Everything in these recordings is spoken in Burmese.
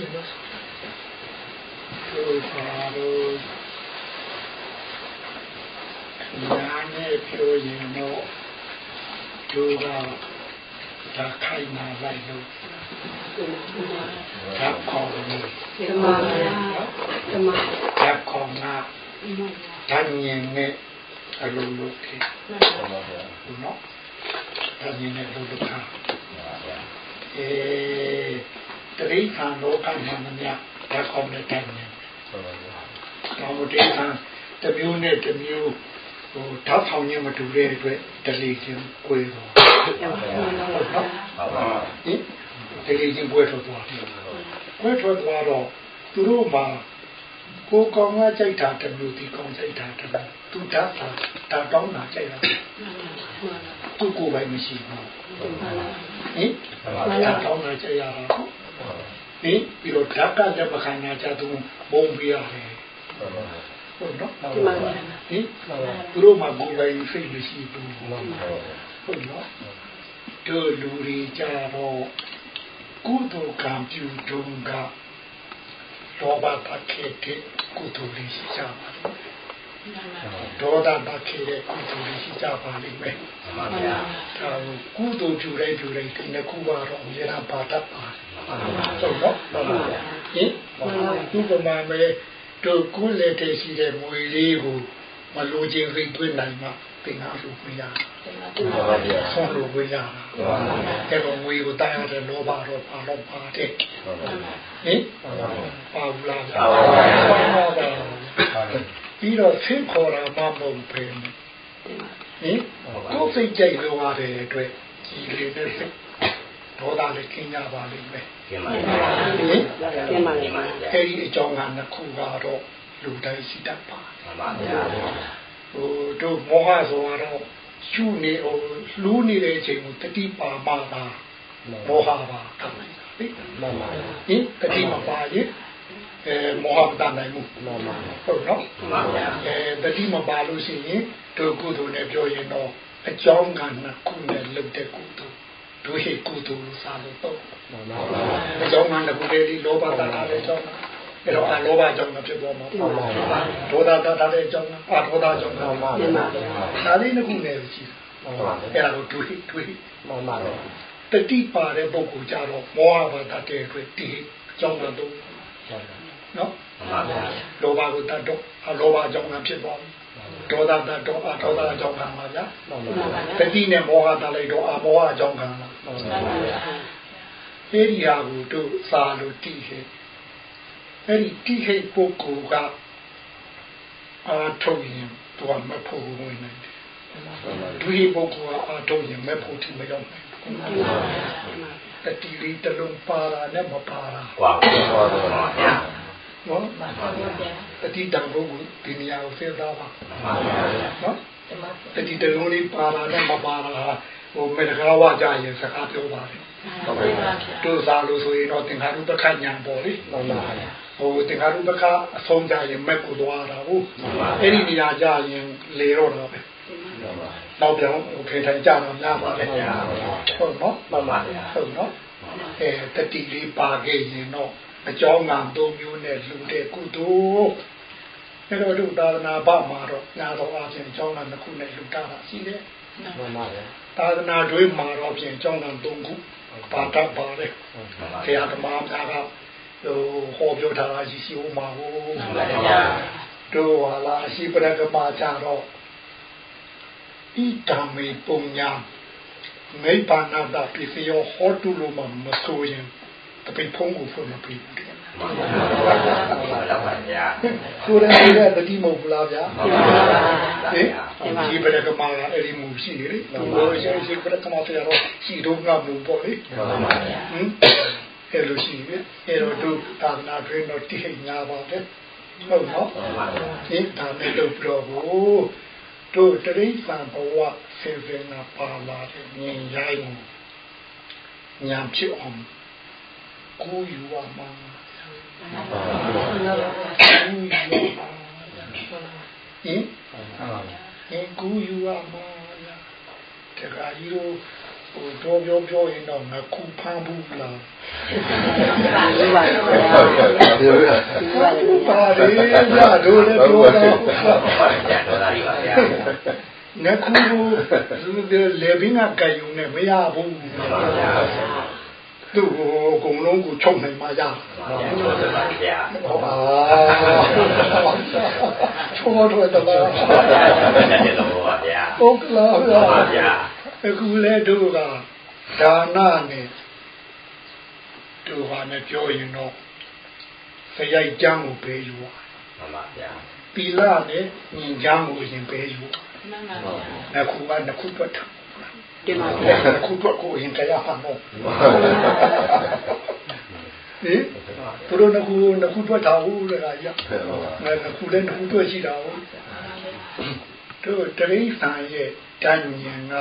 တို့ပါတော့ညာနဲ့ပြောရင်တော့တို့ကဒါခိုင်နာလိုက်လို့ဓာတ်ခေါ်လို့ဓမ္မဓမ္မဓာတ်ခေါ်နာဓာတ်ဉာဏ်နဲ့အလုံးလို့ဖြစ်ဟုတ်နော်ဓာတ်ဉာဏ်နဲ့အလုံးလို့ခါအဲ တရိษံလောကမှာမများဓာတ်ခေါ်တဲ့ဓာတ်ဉာဏ်တော်မတေခံတမျိုးနဲ့တမျိုးဟိုဓာတ်ဆောင်ခြင်းမတူတဲ့အတွက်တလေချင်းကိုယ်တော့ဟုတ်နော်ဟင်တလေချင်းကိုယ်ထွက်သွားတယ်ကိုယ်ထွက်သွားတော့သူတို့မှာကိုကောင်ကကြိုက်တာတမျိုးဒီကောင်ကြိုက်တာတမျိုးသူဓာတ်တာဓာတ်တောင်းတာကြိုက်တာ သူကိုယ်ပိုင်မရှိဘူးဟင်ဓာတ်တောင်းတာကြိုက်ရတာဟင်ပြီးတော့ဓာတ်ကလည်းမခံနိုင်ကြသူဘုံပြရတယ်ဟုတ်နော်ဒီမှာဟင်သူတို့မှာကိုယ်ပိုင်စိတ်မရှိဘူးဟုတ်နော်တို့လူတွေကြတော့ကုသိုလ်ကံပြုတုံးကလောဘတခေတဲ့ကုသိုလ်လေးရှိကြပါလိမ့်မယ် ဒေါသတခေတဲ့ကုသိုလ်လေးရှိကြပါလိမ့်မယ်မှန်ပါဗျာဒါကုသိုလ်ပြုတိုင်းပြုတိုင်းဒီနှစ်ခုကတော့အများပါတတ်ပါဟုတ်နော်မှန်ပါဗျာဟင်ဒီကမှာမဲ့တို့ကုလက်တည်းရှိတဲ့မွေလေးကိုမလိုချင်စိတ်သွင်းနိုင်မှသင်္ဃာလို့ပြရဆုံးလို့ပြရတာအဲ့တော့ငွေကိုတိုင်းရတဲ့လောဘတော့ပါတော့ပါတဲ့ဟင်ပါဘူးလားပါပါပြီး တော့ဆင်းခေါ်တာမှမဟုတ်ပဲဟင်ကိုယ်စိတ်ကြိုက်လို့ရတဲ့အတွက်ကြီးလေးနဲ့စိတ်ဒေါသလည်းကျင်းကြပါလိမ့်မယ်ကျင်းပါလိမ့်မယ်ကျင်းပါလိမ့်မယ်အဲဒီအကြောင်းကနှစ်ခုကတော့လူတိုင်းရှိတတ်ပါမှန်ပါဗျာဟိုတို့မောဟဆိုတော့ရှုနေဟိုလူးနေတဲ့အချိန်ကိုတတိပါပါတာမောဟပါတတ်နိုင်တာလေမှန်ပါဟင်တတိမပါရင် အဲမောဟမတတ်နိုင်ဘူးမှန်ပါဟုတ်နော်မှန်ပါအဲတတိမပါလို့ရှိရင်တို့ကုသိုလ်နဲ့ပြောရင်တော့အကြောင်းကနှစ်ခုနဲ့လုပ်တဲ့ကုသိုလ်တို့ဟိကုသိုလ်စာလို့တော့မှန်ပါအကြောင်းကနှစ်ခုတည်းဒီလောဘတတ်တာလည်းကြောင်းအဲ့တော့အလောဘကြောင့်ဖြစ်သွားမှာဒေါသတတ်တဲ့အကြောင်းအဒေါသကြောင့်မှန်ပါဒါလေးနှစ်ခုနဲ့ရှိတယ်အဲ့ဒါကိုတွေးတွေးမှန်ပါတတိပါတဲ့ပုဂ္ဂိုလ်ကြတော့မောဟဘာတတ်တဲ့အတွက်ဒီအကြောင်းကတော့ နော်လောဘကိုတတ်တော့အလောဘကြောင့်ဖြစ်သွားပြီဒေါသတတ်တော့အဒေါသကြောင့်ခံပါဗျာတတိနဲ့မောဟတတ်လိုက်တော့အမောဟကြောင့်ခံပါအဲ့ဒီဟာကိုတို့စာလို့တည်ခဲ့အဲ့ဒီတိဟိတ်ပုဂ္ဂိုလ်ကအာထုတ်ရင်သူကမဖို့ဝင်နိုင်တယ်ဒုဟိပုဂ္ဂိုလ်ကအာထုတ်ရင်မဖို့ထိမရောက်နိုင်ဘူးတတိလေးတလုံးပါတာနဲ့မပါတာဟုတ်ပါဘူး နော်တတိတံဘုကိုဒီနေရာကိုစဉ်းစားပါနော်တတိတလုံးလေးပါတာနဲ့မပါတာဟိုမေတ္တာဝါကြရင်စကားပြောပါတယ်တို့စားလို့ဆိုရင်တော့သင်္ခါရုပ္ပခညာပေါ့လေမှန်ပါဗျာဟိုသင်္ခါရုပ္ပခအဆုံးကြရင်မက်ကိုသွားတာဟုတ်အဲ့ဒီနေရာကြရင်လေတော့တော့ပဲနောက်ပြောင်းခေထိုင်ကြတော့များပါလေဟုတ်နော်မှန်ပါဗျာဟုတ်နော်အဲတတိလေးပါခဲ့ရင်တော့ အကြောင်းငံသုံးမျိုးနဲ့လူတဲ့ကုသိုလ်အဲ့တော့တို့သာသနာ့ဘာမှာတော့ညာတော်အချင်းအကြောင်းငံတစ်ခုနဲ့လူတာတာရှိတယ်မှန်ပါဗျာသာသနာ့တွေမှာတော့ပြင်အကြောင်းငံသုံးခုပါတတ်ပါတယ်ဆရာသမားများကဟိုဟောပြောထားတာရှိရှိဦးမှာဟုတ်တို့ဟာလာရှိပရကမာကြတော့ဤတမေပုံညာမေဘာနာတာပိစီယောဟောတုလိုမမဆိုရင် တပိဖုံးကိုဖွင့်မပြီးဘူးမှန်ပါပါဗျာဆိုရတဲ့တတိမဟုတ်လားဗျာဟင်ဒီပရကမာအဲ့ဒီမူရှိနေလေသူတို့ရှိရှိပရကမာဖရတော့ရှိတော့ငါမူပေါ့လေမှန်ပါဗျာဟင်အဲ့လိုရှိပြီအဲ့တော့တို့သာသနာတွင်တော့တိဟိညာပါတယ်ဟုတ်နော်ဒီဒါနဲ့တို့ပြောဖို့တို့တရိစ္ဆာန်ဘဝဆင်စင်နာပါလာတဲ့ဉာဏ်ရိုင်းဉာဏ်ဖြစ်အောင် ကိုယ်ယူရမှာကိုယ်ယူရမှာဟင်ဟင်ကိုယ်ယူရမှာတခါကြီးတို့ဟိုပြောပြောပြောရင်တော့ငါခုဖမ်းဘူးလားပါပါပါပါလေရတို့လည်းပြောတော့ဗျာဒေါသတွေပါဗျာငါခုကိုလေဘင်းကကြယုံနဲ့မရဘူးမှန်ပါဗျာ သူ့ကိုအကုန်လုံးကိုချုပ်နိုင်မှရမှန်ပါဗျာဒေါသပါဗျာဟောပါချောတော့တလားတဲ့တော့ပါဗျာဟုတ်ကလားမှန်ပါဗျာအခုလဲတို့ကဒါနနဲ့တို့ဟာနဲ့ပြောရင်တော့စရိုက်ကြမ်းကိုပေးယူပါမှန်ပါဗျာပီလာနဲ့ညီကြမ်းကိုရင်ပေးယူအခုကနှစ်ခုတွက် တာတင်ပါနှစ်ခုတွက်ကိုရင်ကြရပါတော့ဟင်သူတို့နှစ်ခုနှစ်ခုတွက်တာဟုတ်လားကြာငါနှစ်ခုလည်းနှစ်ခုတွက်ရှိတာဟုတ်တို့တရိษံရဲ့တန်ညင်က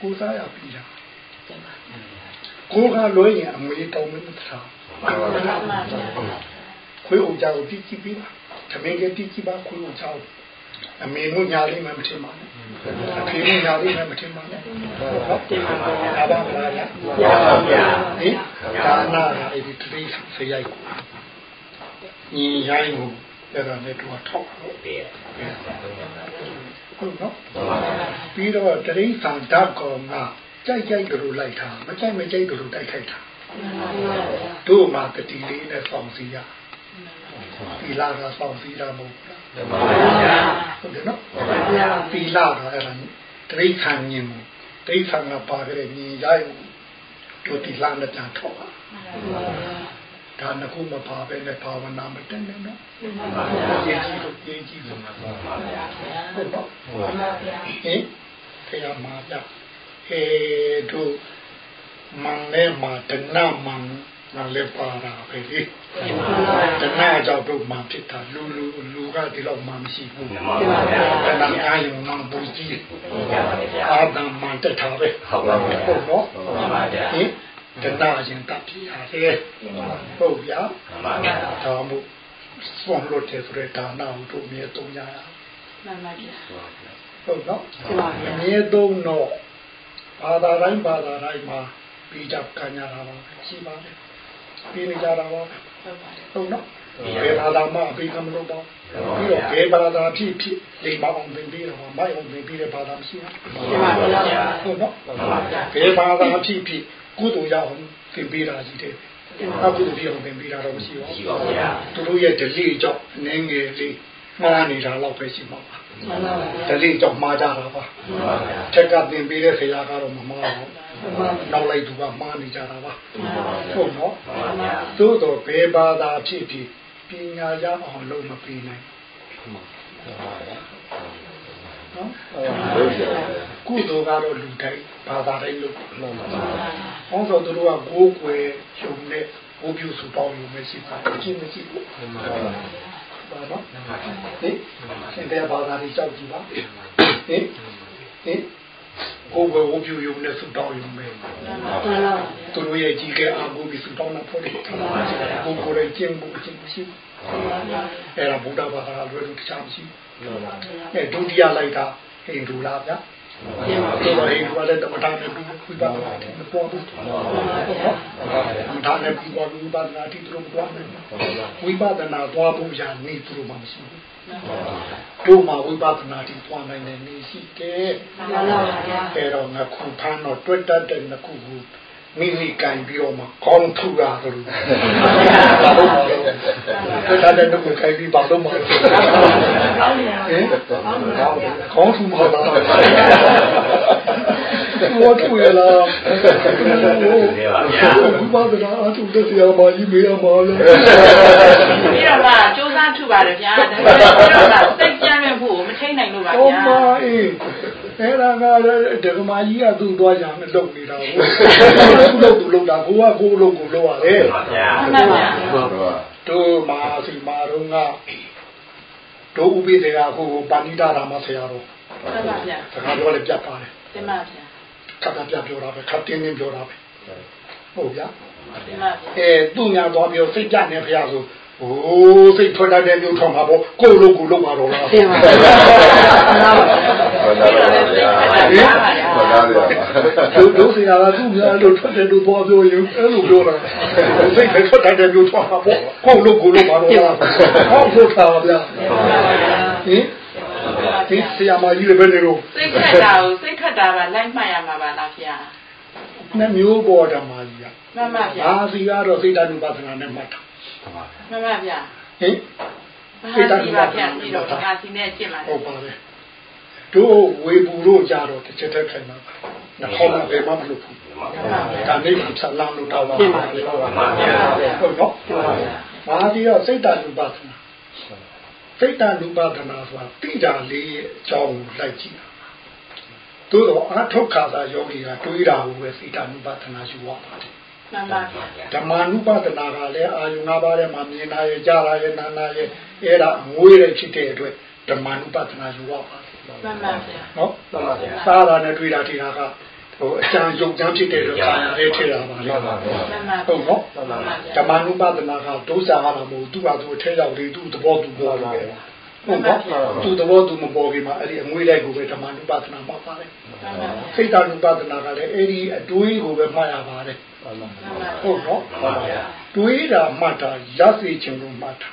ကိုစားရပြီလားကိုကလွှဲရင်အမေတောင်းမင်းထားခွေးအောင်ကြောက်တိကြည့်ပြီလားသမင်ကတိကြည့်ပါခွေးအောင်ကြောက် အမေတို့ညာလေးမှမထင်ပါနဲ့အဖေတို့ညာလေးမှမထင်ပါနဲ့ဟုတ်တယ်ပါဘာပါလားညာမှန်ပါဗျာဟင်ဒါနာကအဲ့ဒီတိစရိုက်ကိုညီရိုင်းကိုအဲ့ဒါနဲ့တော့ထောက်လို့ဗျာဟုတ်နော်ပြီးတော့တရိษံဓာတ်ကောင်ကကြိုက်ကြိုက်တို့လိုက်တာမကြိုက်မကြိုက်တို့တိုက်ခိုက်တာတို့မှတတိလေးနဲ့ဆောင်စီရဒီလာကဆောင်စီရမဟုတ် ဘူးမှန်ပါဗျာဟုတ်တယ်နော်ဒီလာကအဲ့ဒါတရိษံညင်ကိုတရိษံကပါကြတဲ့ညီရိုင်းကိုတို့ဒီလာနဲ့ပြန်ထောက်ပါဒါနခုမပါပဲနဲ့ဘာဝနာမတက်နဲ့နော်ရေးကြည့်လို့ရေးကြည့်လို့ဟုတ်တော့ဟင်ဖေရမှာပြအဲတို့မန်နဲ့မှာတဏမန် နလည်းပါတာပဲလေတဏကြောင့်တို့မှဖြစ်တာလူလူလူကဒီလောက်မှမရှိဘူးမှန်ပါဗျာတဏအားယုံမှပူကြည့်ဟုတ်ပါဗျာအာဒံမှတက်တာပဲဟုတ်ပါဗျာဟုတ်တော့မှန်ပါဗျာဟင်တဏရင်တတ်ပြရတယ်ဟုတ်ဗျာမှန်ပါဗျာဒါမှမဟုတ်ဆုံးလို့တဲ့ဆိုတဲ့ဒါနာကိုတို့မြေသုံးရအောင်ဟုတ်နော်အမြေသုံးတော့ဘာသာတိုင်းဘာသာတိုင်းမှာပြီးကြကညာတာပါရှိပါတယ် ပြီးနေကြတာပါဟုတ်နော်ဘယ်ဘာသာမှအပြီးကမလို့တော့ပြီးတော့ဘယ်ဘာသာဖြစ်ဖြစ်ဒီမအောင်သင်ပြီးတော့မိုက်အောင်သင်ပြီးတဲ့ဘာသာမရှိဘူးဟုတ်နော်ဘယ်ဘာသာဖြစ်ဖြစ်ကုသိုလ်ရအောင်သင်ပေးတာကြီးတယ်အခုတို့ပြောင်းသင်ပေးတာတော့မရှိပါဘူးရှိပါဗျာသူတို့ရဲ့ဒလိကြောင့်နင်းငယ်လေးမှားနေတာတော့ပဲရှိမှာပါဒလိကြောင့်မှားကြတာပါထက်ကသင်ပေးတဲ့ဆရာကတော့မမှားဘူး နောက်လိုက်သူကမှားနေကြတာပါဟုတ်နော်သို့တော့ဘယ်ဘာသာဖြစ်ဖြစ်ပညာရအောင်လုပ်မပေးနိုင်နော်ကုသိုလ်ကတော့လူတိုင်းဘာသာတိုင်းလုပ်ဟောဆိုသူတို့ကကိုးကွယ်ရှုံနဲ့ဘိုးပြူစုပေါင်းယူမရှိပါဘူးအချင်းမရှိဘူးဘာနော်ဟင်ရှင်တဲ့ဘာသာတွေကြောက်ကြည့်ပါဟင်ဟင် ကိုယ်ကိုဘိုးပြူယူနဲ့စုပေါင်းယူမယ်သူတို့ရဲ့ကြီးကဲအားကိုးပြီးစုပေါင်းတာဖို့တယ်ကိုယ်ကိုယ်ရဲ့ကျင့်မှုအချင်းမရှိဘူးအဲ့ဒါဗုဒ္ဓဘာသာလွယ်လို့တခြားမရှိဘူးအဲဒုတိယလိုက်တာဟိန္ဒူလားဗျာ ဒီမှာဟိန္ဒူလည်းတမတာနဲ့ပြီးဝိပဿနာတိမပေါ်ဘူးတမတာနဲ့ပြီးပေါ်ဝိပဿနာတိသူတို့သွားမယ်ဝိပဿနာသွားဖို့ရနေသူတို့မှမရှိဘူးတို့မှဝိပဿနာတိသွားနိုင်တဲ့နေရှိတယ်အဲတော့ငါခုဖမ်းတော့တွတ်တတ်တဲ့ငါခုကို မိမိကန်ပြီးတော့မှကောင်းထူတာလို့ဘာလို့လဲတွတ်တတ်တဲ့ငါကိုခိုင်းပြီးဘာလို့မလဲဟင်ကောင်းထူမှာလားဘောထူရလားဒီပါဗျာဘုရားကအထုတဲ့ဆရာမကြီးမေးရမှာလဲပြီးတော့မှစူးစမ်းထုပါတယ်ဗျာဒါပေမဲ့ပြီးတော့မှစိတ်ကြမ်းမဲ့ဖို့မထိန်နိုင်လို့ပါဟောဗျာမအေး အဲ့ဒါကလည်းဒကမာကြီးကသူ့သွားကြမယ်လုပ်နေတာကိုသူ့လုပ်သူလုပ်တာကိုကကိုလုပ်ကိုလုပ်ရတယ်မှန်ပါဗျာမှန်ပါဗျာတို့မာစီမာတော့ကတို့ဥပိသေကကိုပါဏိတာရာမဆရာတော်မှန်ပါဗျာစကားပြောလည်းပြတ်ပါတယ်တင်ပါဗျာခပ်ပြတ်ပြောတာပဲခပ်တင်းတင်းပြောတာပဲဟုတ်ဗျာတင်ပါဗျာအဲသူ့ညာသွားပြောစိတ်ကြနေဖရာဆို ဟိုးစိတ်ထွက်တတ်တဲ့မျိုးထောင်မှာပေါ့ကိုယ်လို့ကိုယ်လို့ပါတော့လားသင်ပါပါဘာသာလဲဗျာဘာသာလဲတို့တို့စရာကသူ့များလို့ထွက်တယ်လို့ပြောပြောရင်အဲ့လိုပြောတာစိတ်ပဲထွက်တတ်တဲ့မျိုးထောင်မှာပေါ့ကိုယ်လို့ကိုယ်လို့ပါတော့လားဟောဖို့ထားပါဗျာဟင်ဒီဆရာမကြီးလည်းပဲနေတော့စိတ်ခက်တာကိုစိတ်ခက်တာကလိုက်မှတ်ရမှာပါလားဗျာနှစ်မျိုးပေါ်ဓမ္မကြီးကမှန်ပါဗျာဘာစီကတော့စိတ်တ ानु ပါဒနာနဲ့မှတ်တာ မှန်ပါဗျာဟင်ဘာသာစီပါဗျာပြီးတော့ဘာစီနဲ့ရှင်းပါလဲဟုတ်ပါပဲတို့ဝေဘူးတို့ကြတော့တစ်ချက်တည်းခိုင်မှာနှခေါင်းဘယ်မှမလုပ်ဘူးဒါနေမှာဆလာလို့တောင်းပါဟုတ်ပါဗျာဟုတ်ပါဗျာဟုတ်တော့ဘာဒီရောစိတ်တလူပါခဏစိတ်တလူပါခဏဆိုတာတိတာလေးရဲ့အကြောင်းကိုလိုက်ကြည့်တာသို့တော့အာထုတ်ခါသာယောဂီကတွေးတာကိုပဲစိတ်တလူပါခဏယူရပါတယ် မှန်ပါဗျာ ဓမ္မ ानु ပါဒနာကလည်းအာယုငါးပါးထဲမှာမြင်လာရဲ့ကြားလာရဲ့နားလာရဲ့အဲ့ဒါငွေတဲ့ဖြစ်တဲ့အတွက်ဓမ္မ ानु ပါဒနာယူရပါတယ် မှန်ပါဗျာ နော်စားတာနဲ့တွေ့တာထိတာကဟိုအကျံယုံကြမ်းဖြစ်တဲ့အတွက်ခါရတဲ့ထိတာပါလေ မှန်ပါ ဟုတ်နော် မှန်ပါဗျာ ဓမ္မ ानु ပါဒနာကဒုစရဟာမဟုတ်သူ့ဟာသူထဲရောက်လေသူ့သဘောသူပေါ်တယ်ဟုတ်နော်သူ့သဘောသူမပေါ်ခင်မှာအဲ့ဒီအငွေလိုက်ကိုပဲဓမ္မ ानु ပါဒနာမှာပါတယ် မှန်ပါဗျာ စိတ်တ ानु ပါဒနာကလည်းအဲ့ဒီအတွေးကိုပဲမှတ်ရပါတယ် မှန်ပါဟုတ်နော်မှန်ပါဗျာတွေးတာမှတ်တာရစေခြင်းလို့မှတ်တာ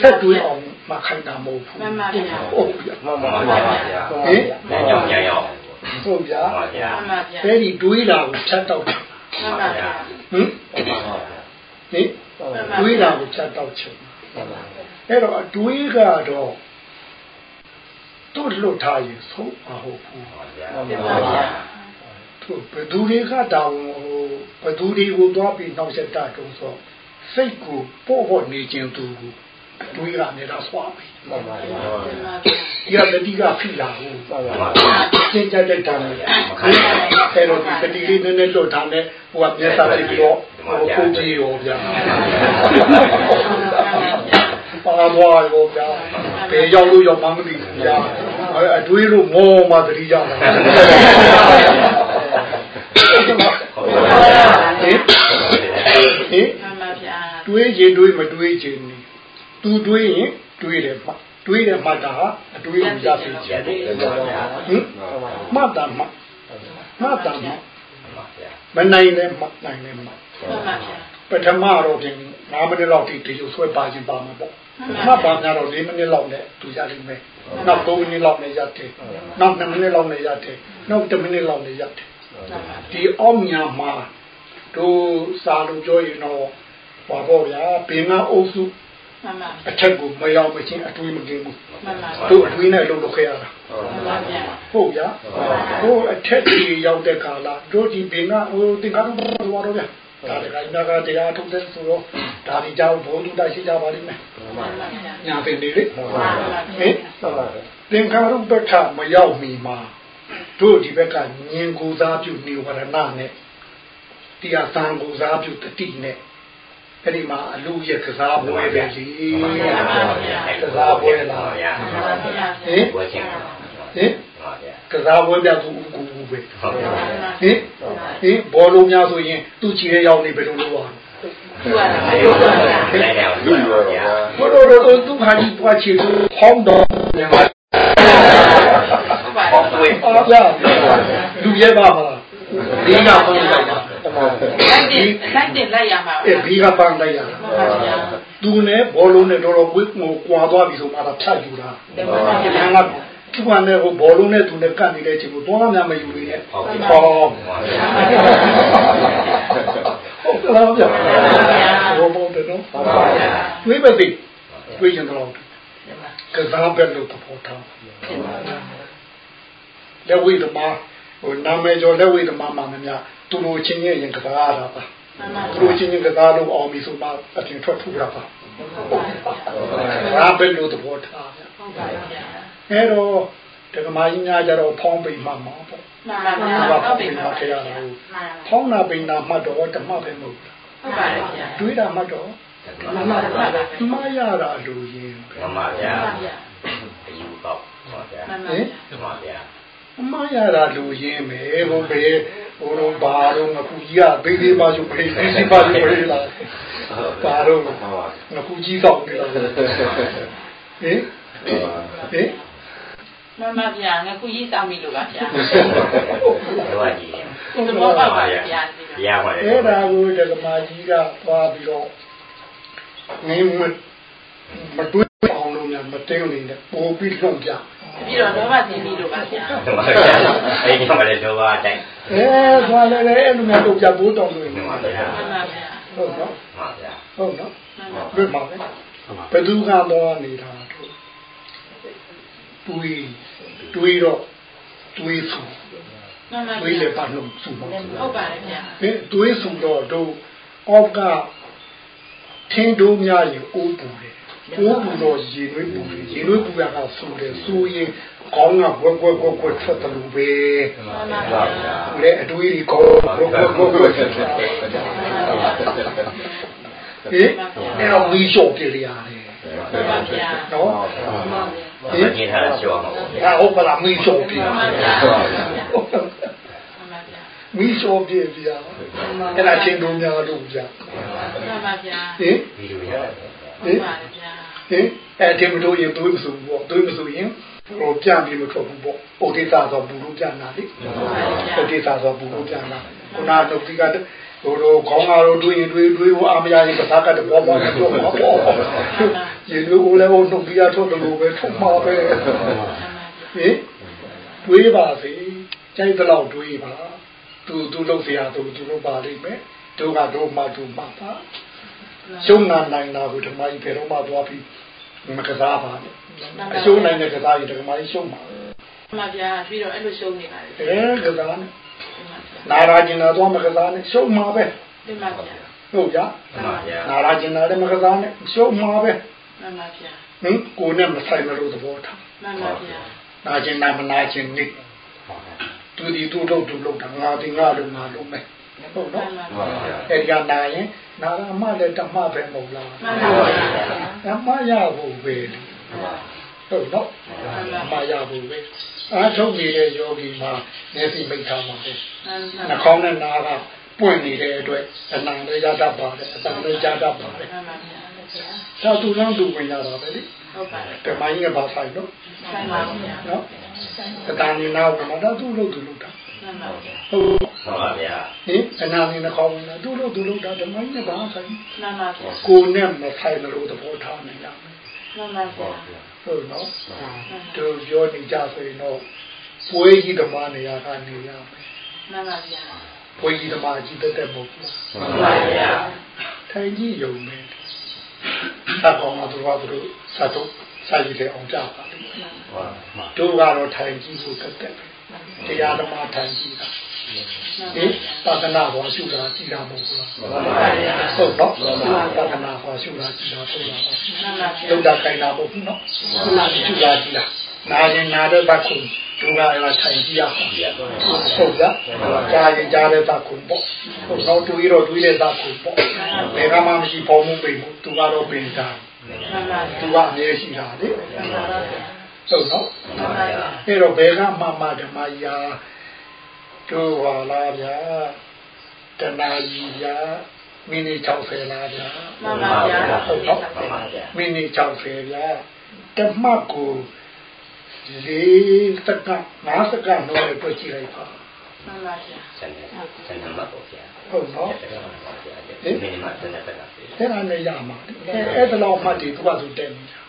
ဆက်တွေးအောင်မှခိုင်းတာမဟုတ်ဘူးမှန်ပါဗျာဟုတ်ဗျာမှန်ပါမှန်ဗျာပါဗျာဟင်လမ်းကြောင်းကြရောက်ဟုတ်ဗျာမှန်ပါဗျာမှန်ပါဗျာအဲ့ဒီတွေးတာကိုဖြတ်တော့တယ်မှန်ပါဗျာဟင်ဟင်တွေးတာကိုဖြတ်တော့ချင်အဲ့တော့အတွေးကတော့တို့လွတ်ထားရင်ဆုံးမဟုတ်ဘူးမှန်ပါဗျာမှန်ပါဗျာသူဘယ်သူတွေကတောင်းဟို ဘယ်သူတွေကိုသွားပြီးနောက်ဆက်တာတုံးဆိုစိတ်ကိုပို့ဖို့နေခြင်းသူကိုအတွေးကနေတာဆွာပြီမှန်ပါဗျာမှန်ပါဗျာဒီကတတိကဖိလာဘူးမှန်ပါမှန်ဗျာပါဗျာကျင့်ကြတဲ့တံအဲ့တော့ဒီတတိလေးနည်းနည်းလွတ်ထားနဲ့ဟိုကမျက်စာပြပြီးတော့ဟိုကိုကြည့်ရောဗျာပါဘွားရောဗျာဘယ်ရောက်လို့ရောက်မှမသိဘူးဗျာအဲအတွေးလို့မောမှသတိရတာ ဟုတ်ပါဟဗျာင်ဟင်မှန်ပါဗျာတွေးခြင်းတွေးမတွေးခြင်းနေသူတွေးရင်တွေးတယ်မှတွေးတယ်မှတ်တာဟာအတွေးကိုရစေရခြင်းတဲ့မှန်ပါဗျာဟင်မှတ်တာမှမှတ်တာမှမှန်ပါဗျာမနိုင်လည်းမှနိုင်လည်းမှမှန်ပါဗျာပထမတော့ပြင်9မိနစ်လောက်ထိဒီလိုဆွဲပါခြင်းပါမှာပေါ့မှတ်ပါများတော့4မိနစ်လောက်နဲ့သူရလိမ့်မယ်နောက်3မိနစ်လောက်နဲ့ရတယ်နောက်2မိနစ်လောက်နဲ့ရတယ်နောက်1မိနစ်လောက်နဲ့ရတယ် ဒီအောင်ညာမှာတို့စာလို့ပြောရင်တော့ဘာပေါ့ဗျာပင်ကအုပ်စုမှန်ပါအထက်ကိုမရောက်မချင်းအတွေးမကင်းဘူးမှန်ပါတို့အတွေးနဲ့လုံလို့ခဲ့ရတာမှန်ပါဗျာဟုတ်ဗျာဟိုအထက်ကြီးရောက်တဲ့ခါလာတို့ဒီပင်ကဟိုတင်ကားတော့ဘာတော့ဗျာဒါတကယ်များကတရားထုတ်တဲ့ဆိုတော့ဒါဒီကြောင့်ဘုံတူတိုက်ရှိကြပါလိမ့်မယ်မှန်ပါဗျာညာပင်လေးလေမှန်ပါဗျာဟင်မှန်ပါဗျာသင်္ခါရုပ္ပခမရောက်မီမှာ တို့ဒီဘက်ကညင်ကိုစားပြုနေဝရဏနဲ့တရားသံကိုစားပြုတတိနဲ့အဲ့ဒီမှာအလူရဲ့ကစားပွဲပဲလေကစားပွဲလားဗျာမှန်ပါဗျာဟင်ဘွယ်ချင်းဟင်မှန်ပါဗျာကစားပွဲပြသူဥကူကူပဲဟုတ်ပါဗျာဟင်ဟင်ဘောလုံးများဆိုရင်သူ့ချီရဲ့ရောက်နေဘယ်လိုလုပ်ရလဲသူကလည်းဟုတ်ပါဗျာလိုက်တယ်လူဟုတ်ရောပါဗျာဗျာဘိုးတော်တော်သူ့ခါကြီးပွားချီသူဟောင်းတော်နေမှာဟုတ်ပါ ဟုတ်ဝေးအားပြလူရဲပါမလားဒီကပန်းလိုက်တာမှန်ပါဗျာလိုက်တင်လိုက်တင်လိုက်ရမှာအဲဒီကပန်းလိုက်ရမှန်ပါဗျာသူနဲ့ဘောလုံးနဲ့တော်တော်ဝိကိုကွာသွားပြီဆိုမှတော့ဖြတ်ယူတာမှန်ပါဒီဗျာကသူကလည်းဟိုဘောလုံးနဲ့သူနဲ့ကတ်နေတဲ့ချိန်ကိုသွားများမယူနေနဲ့ဟောဟုတ်လားဗျာဘောဘောတယ်နော်မှန်ပါဗျာတွေးမသိတွေးရင်တော့ကစားပဲလို့သဘောထား လက်ဝိသမားဟိုနာမည်ကျော်လက်ဝိသမားမှမများသူတို့ချင်းရဲ့ရင်ကစားရတာပါမှန်ပါသူတို့ချင်းရင်ကစားလို့အောင်ပြီဆိုမှအပြင်ထွက်ထူတာပါရာပဲလို့သဘောထားဗျဟုတ်ပါဗျာအဲ့တော့တက္ကမကြီးများကြတော့ဖောင်းပိန်မှမှာပေါ့မှန်ပါဗျာဘာဟုတ်ပိပြီန်မှမှန်ခဲ့ရတာပါဖောင်းနာပိန်နာမှတော့ဓမ္မပဲမဟုတ်ဘူးဟုတ်ပါတယ်ဗျာတွေးတာမှတော့မှန်ပါဗျာမှားရတာလူရင်းမှန်ပါဗျာမှန်ပါဗျာအယူပေါက်မှန်ပါဗျာမှန်ပါဗျာမှန်ပါဗျာ အမှားရတာလူရင်းပဲဘုဘေဘုံတော့ဘာတော့ငခုကြီးကဘေးလေးပါယူဘေးလေးစီပါယူဘေးလားဘာတော့ငခုကြီးတော့နေလားဟင်ဟင်မှန်ပါဗျာငါခုကြီးစောင်းပြီလို့ပါဗျာတော့ကြီးသဘောပေါက်ပါဗျာရပါလေအဲ့ဒါကိုဒကမာကြီးကသွားပြီးတော့ငင်းမမတွေးအောင်လို့များမတင်းနေနဲ့ပို့ပြီးလုံးပြ ပြီးတော့လောဘသင်ပြီလို့ပါဗျာအဲ့ဒီမှာလည်းတော့ပါတိုင်းအဲသွားလဲလေအဲ့လိုမျိုးတော့ပြဘိုးတော်လို့နေမှာမှန်ပါဗျာမှန်ပါဗျာဟုတ်နော်မှန်ပါဗျာဟုတ်နော်မှန်ပါပြမှာပဲဘယ်သူကတော့နေတာတို့တွေးတွေးတော့တွေးဆူမှန်ပါတွေးလေဗျာပါလို့ဆူပါဟုတ်ပါတယ်ဗျာဟင်တွေးဆူတော့တို့အောက်ကထင်းတို့များရင်အိုးပူတယ် အိုးပူတော့ရေနွေးပူတယ်ရေနွေးပူတာကဆူတယ်ဆူရင်ကောင်းကဘွက်ဘွက်ဘွက်ဘွက်ထွက်တယ်လို့ပဲမှန်ပါဗျာလေအတွေးကြီးကောင်းဘွက်ဘွက်ဘွက်ဘွက်ထွက်တယ်ဟင်အဲ့တော့မီးလျှော့ပြရတယ်မှန်ပါဗျာနော်ဟင်ကျင်ထားရှောင်းပါဗျာဒါဟုတ်ပါလားမီးလျှော့ပြမှန်ပါဗျာမှန်ပါဗျာမီးလျှော့ပြပြအဲ့ဒါချင်းတို့များလို့ပြမှန်ပါဗျာဟင်ဒီလိုရတယ်ဟုတ်ပါတယ်ဗျာ ဟင်အဲ့ဒီမတို့ရင်တွေးမစုဘူးပေါ့တွေးမစုရင်ဟိုပြန်ပြီးမထွက်ဘူးပေါ့ဩဒေတာဆိုဘူးလို့ပြန်လာလေဩဒေတာဆိုဘူးလို့ပြန်လာခုနကတော့ဒီကဟိုတော့ခေါင်းကတော့တွေးရင်တွေးတွေးဖို့အာမရရင်ကစားကတဘောပေါ်တော့ပေါ့ပေါ့ရေလို့ဦးလည်းဟိုနှုတ်ပြထွက်တယ်လို့ပဲထုတ်မှာပဲဟင်တွေးပါစေကြိုက်တော့တွေးပါသူသူလုပ်เสียသူသူလုပ်ပါလိမ့်မယ်တို့ကတော့မှသူမှပါရှုံးနာနိုင်တာကိုဓမ္မကြီးဘယ်တော့မှသွားပြီး မကစားပါနဲ့အရှုံးနိုင်တဲ့ကစားရင်ဓမ္မကြီးရှုံးပါမှန်ပါဗျာပြီးတော့အဲ့လိုရှုံးနေပါတယ်အဲကစားနဲ့မှန်ပါဗျာနာရာကျင်တာသွားမကစားနဲ့ရှုံးမှာပဲမှန်ပါဗျာဟုတ်ကြမှန်ပါဗျာနာရာကျင်တာလည်းမကစားနဲ့ရှုံးမှာပဲမှန်ပါဗျာဟင်ကိုနဲ့မဆိုင်လို့သဘောထားမှန်ပါဗျာနာကျင်တာမနာကျင်နေသူဒီသူ့တို့သူ့လို့တာငါဒီငါလို့ငါလို့မယ်ဟုတ်မှနော်န်ပါဗျာအဲဒီကနာရင် နာရအမလည်းဓမ္မပဲမဟုတ်လားမှန်ပါဗျာဓမ္မရဖို့ပဲဟုတ်နော်ဓမ္မရဖို့ပဲအားထုတ်နေတဲ့ယောဂီမှာမျက်စိမိတ်ထားမှာပဲမှန်ပါနှာခေါင်းနဲ့နားကပွင့်နေတဲ့အတွက်အနံလည်းရတတ်ပါတယ်အတန်လည်းကြားတတ်ပါတယ်မှန်ပါဗျာသာသူလမ်းသူဝင်ရတာပဲလေဟုတ်ပါတယ်ဓမ္မကြီးကပါဆိုင်နော်ဆိုင်ပါဗျာနော်အတန်နေနာဝင်မှာသူ့လို့သူလို့တာမှန်ပါဗျာ ဟုတ်မှန်ပါဗျာဟင်အနာနေနှာခေါင်းဝင်တာသူ့လို့သူလို့တာဓမ္မကြီးကပါဆိုင်မှန်ပါဗျာကိုနဲ့မဆိုင်လို့သဘောထားနေရမယ်မှန်ပါဗျာဟုတ်နော်သူပြောနေကြဆိုရင်တော့ပွဲကြီးဓမ္မနေရာကနေရမယ်မှန်ပါဗျာပွဲကြီးဓမ္မကြီးတက်တက်မဟုတ်ဘူးမှန်ပါဗျာထိုင်ကြည့်ယုံမယ်အကောင်ကသူကသူတို့စတော့စာကြည့်တယ်အောင်ကြပါလိမ့်မယ်တို့ကတော့ထိုင်ကြည့်ဖို့တက်တက်ပဲ တရားဓမ္မထိုင်ကြည့်တာဟင်သာသနာ့ဘောရှုတာကြည့်တာမဟုတ်ဘူးလားမှန်ပါဗျာဟုတ်တော့သာသနာ့ဘောရှုတာကြည့်တာဟုတ်လားမှန်ပါဗျာလုံတာခိုင်တာမဟုတ်ဘူးနော်ရှုတာကြည့်တာနာရင်နာတဲ့ဘက်ကိုတို့ကအဲ့ဒါထိုင်ကြည့်ရအောင်ဟုတ်ကြကြားရင်ကြားတဲ့ဘက်ကိုပေါ့ဟုတ်တော့တွေးတော့တွေးတဲ့ဘက်ကိုပေါ့ဘယ်ကမှမရှိပေါ်မှုပိန်ဘူးသူကတော့ပင်တာမှန်ပါဗျာသူကအမြဲရှိတာလေ ဟုတ်နော်မှန်ပါဗျာအဲ့တော့ဘယ်ကမှမဓမ္မယာတို့ဟာလားဗျာတဏှာကြီးဗျာမိနစ်60လားဗျာမှန်ပါဗျာဟုတ်နော်မှန်ပါဗျာမိနစ်60ဗျာတမတ်ကိုလေးစက္ကန့်5စက္ကန့်တော့တွက်ကြည့်လိုက်ပါမှန်ပါဗျာဆန်တယ်ဆန်တယ်မှာပေါ့ဗျာဟုတ်နော်ဒီနေ့မှဆန်တယ်ပါဗျာအဲ့ဒါနဲ့ရမှာလေအဲ့ဒါတော့အမှတ်တွေသူကသူတက်နေတာ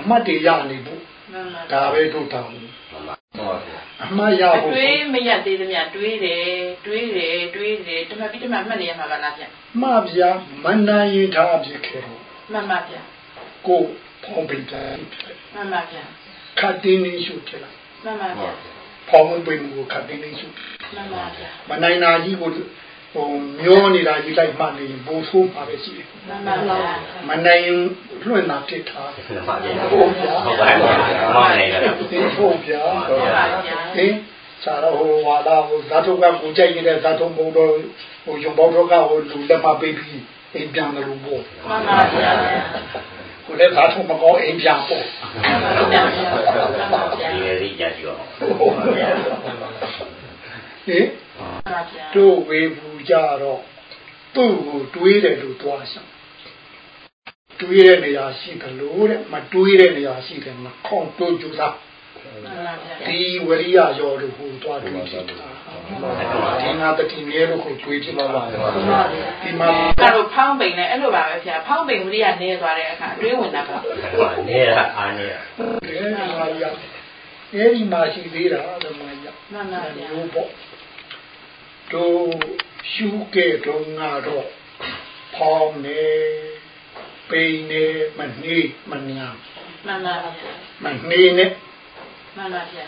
အမှတ်တွေရနေဖို့ မှန်ပါဒါပဲတို့တောင်းမှန်ပါအမှတ်ရဖို့တွေးမရသေးသမျှတွေးတယ်တွေးတယ်တွေးတယ်တမပြီးတမမှတ်နေရမှာပါလားဗျာမှတ်ဗျာမနိုင်ရင်ထားဖြစ်ခဲ့တော့မှန်ပါဗျာကိုဖောင်းပိန်တယ်မှန်ပါဗျာခတ်တင်းနေရှုဖြစ်လိုက်မှန်ပါဗျာဖောင်းပိန်ကိုခတ်တင်းနေရှုမှန်ပါဗျာမနိုင်တာကြီးကို ဟိုမျောနေတာကြီးလိုက်မှတ်နေရင်ဘိုးဆိုးမှာပဲရှိတယ်မှန်ပါဗျာမနိုင်ရင်လွှင့်တာဖြစ်တာမှန်ပါဗျာဟုတ်ပါဗျာမောင်းနေတယ်ဒီဟုတ်ဗျာမှန်ပါဗျာဟင်စာတော့ဟိုဟာလာဟိုဇာတုကကိုကြိုက်နေတဲ့ဇာတုမဟုတ်တော့ဟိုရုံပေါတော့ကဟိုလူလက်မပေးပြီးအိမ်ပြန်တယ်လို့ပေါ့မှန်ပါဗျာဟကိုလည်းသာထုံမကောင်းအိမ်ပြန်ပေါ့ဒီရည်ကြကြည့်အောင် ဟင်တို့ဝေဘူးကြတော့သူ့ကိုတွေးတယ်လို့သွားရှောင်တွေးတဲ့နေရာရှိတယ်လို့တဲ့မတွေးတဲ့နေရာရှိတယ်မခေါင်းတို့ကြစားဒီဝရိယရောလို့ဟိုသွားတွေးဖြစ်တာဒီငါတတိမြဲလို့ကိုတွေးဖြစ်တာဒီမှာကတော့ဖောင်းပိန်နဲ့အဲ့လိုပါပဲဗျာဖောင်းပိန်ဝိရိယနည်းသွားတဲ့အခါတွေးဝင်တာပါနေတာအားနေတာတယ်ဒီမှာရအဲ့ဒီမှာရှိသေးတာဓမ္မရမှန်ပါဗျာမျိုးပေါ့ တို့ရှုခဲ့တော့ငါတော့ဖောင်းနေပိန်နေမနှေးမညာမှန်ပါဗျာမနှေးနဲ့မှန်ပါဗျာ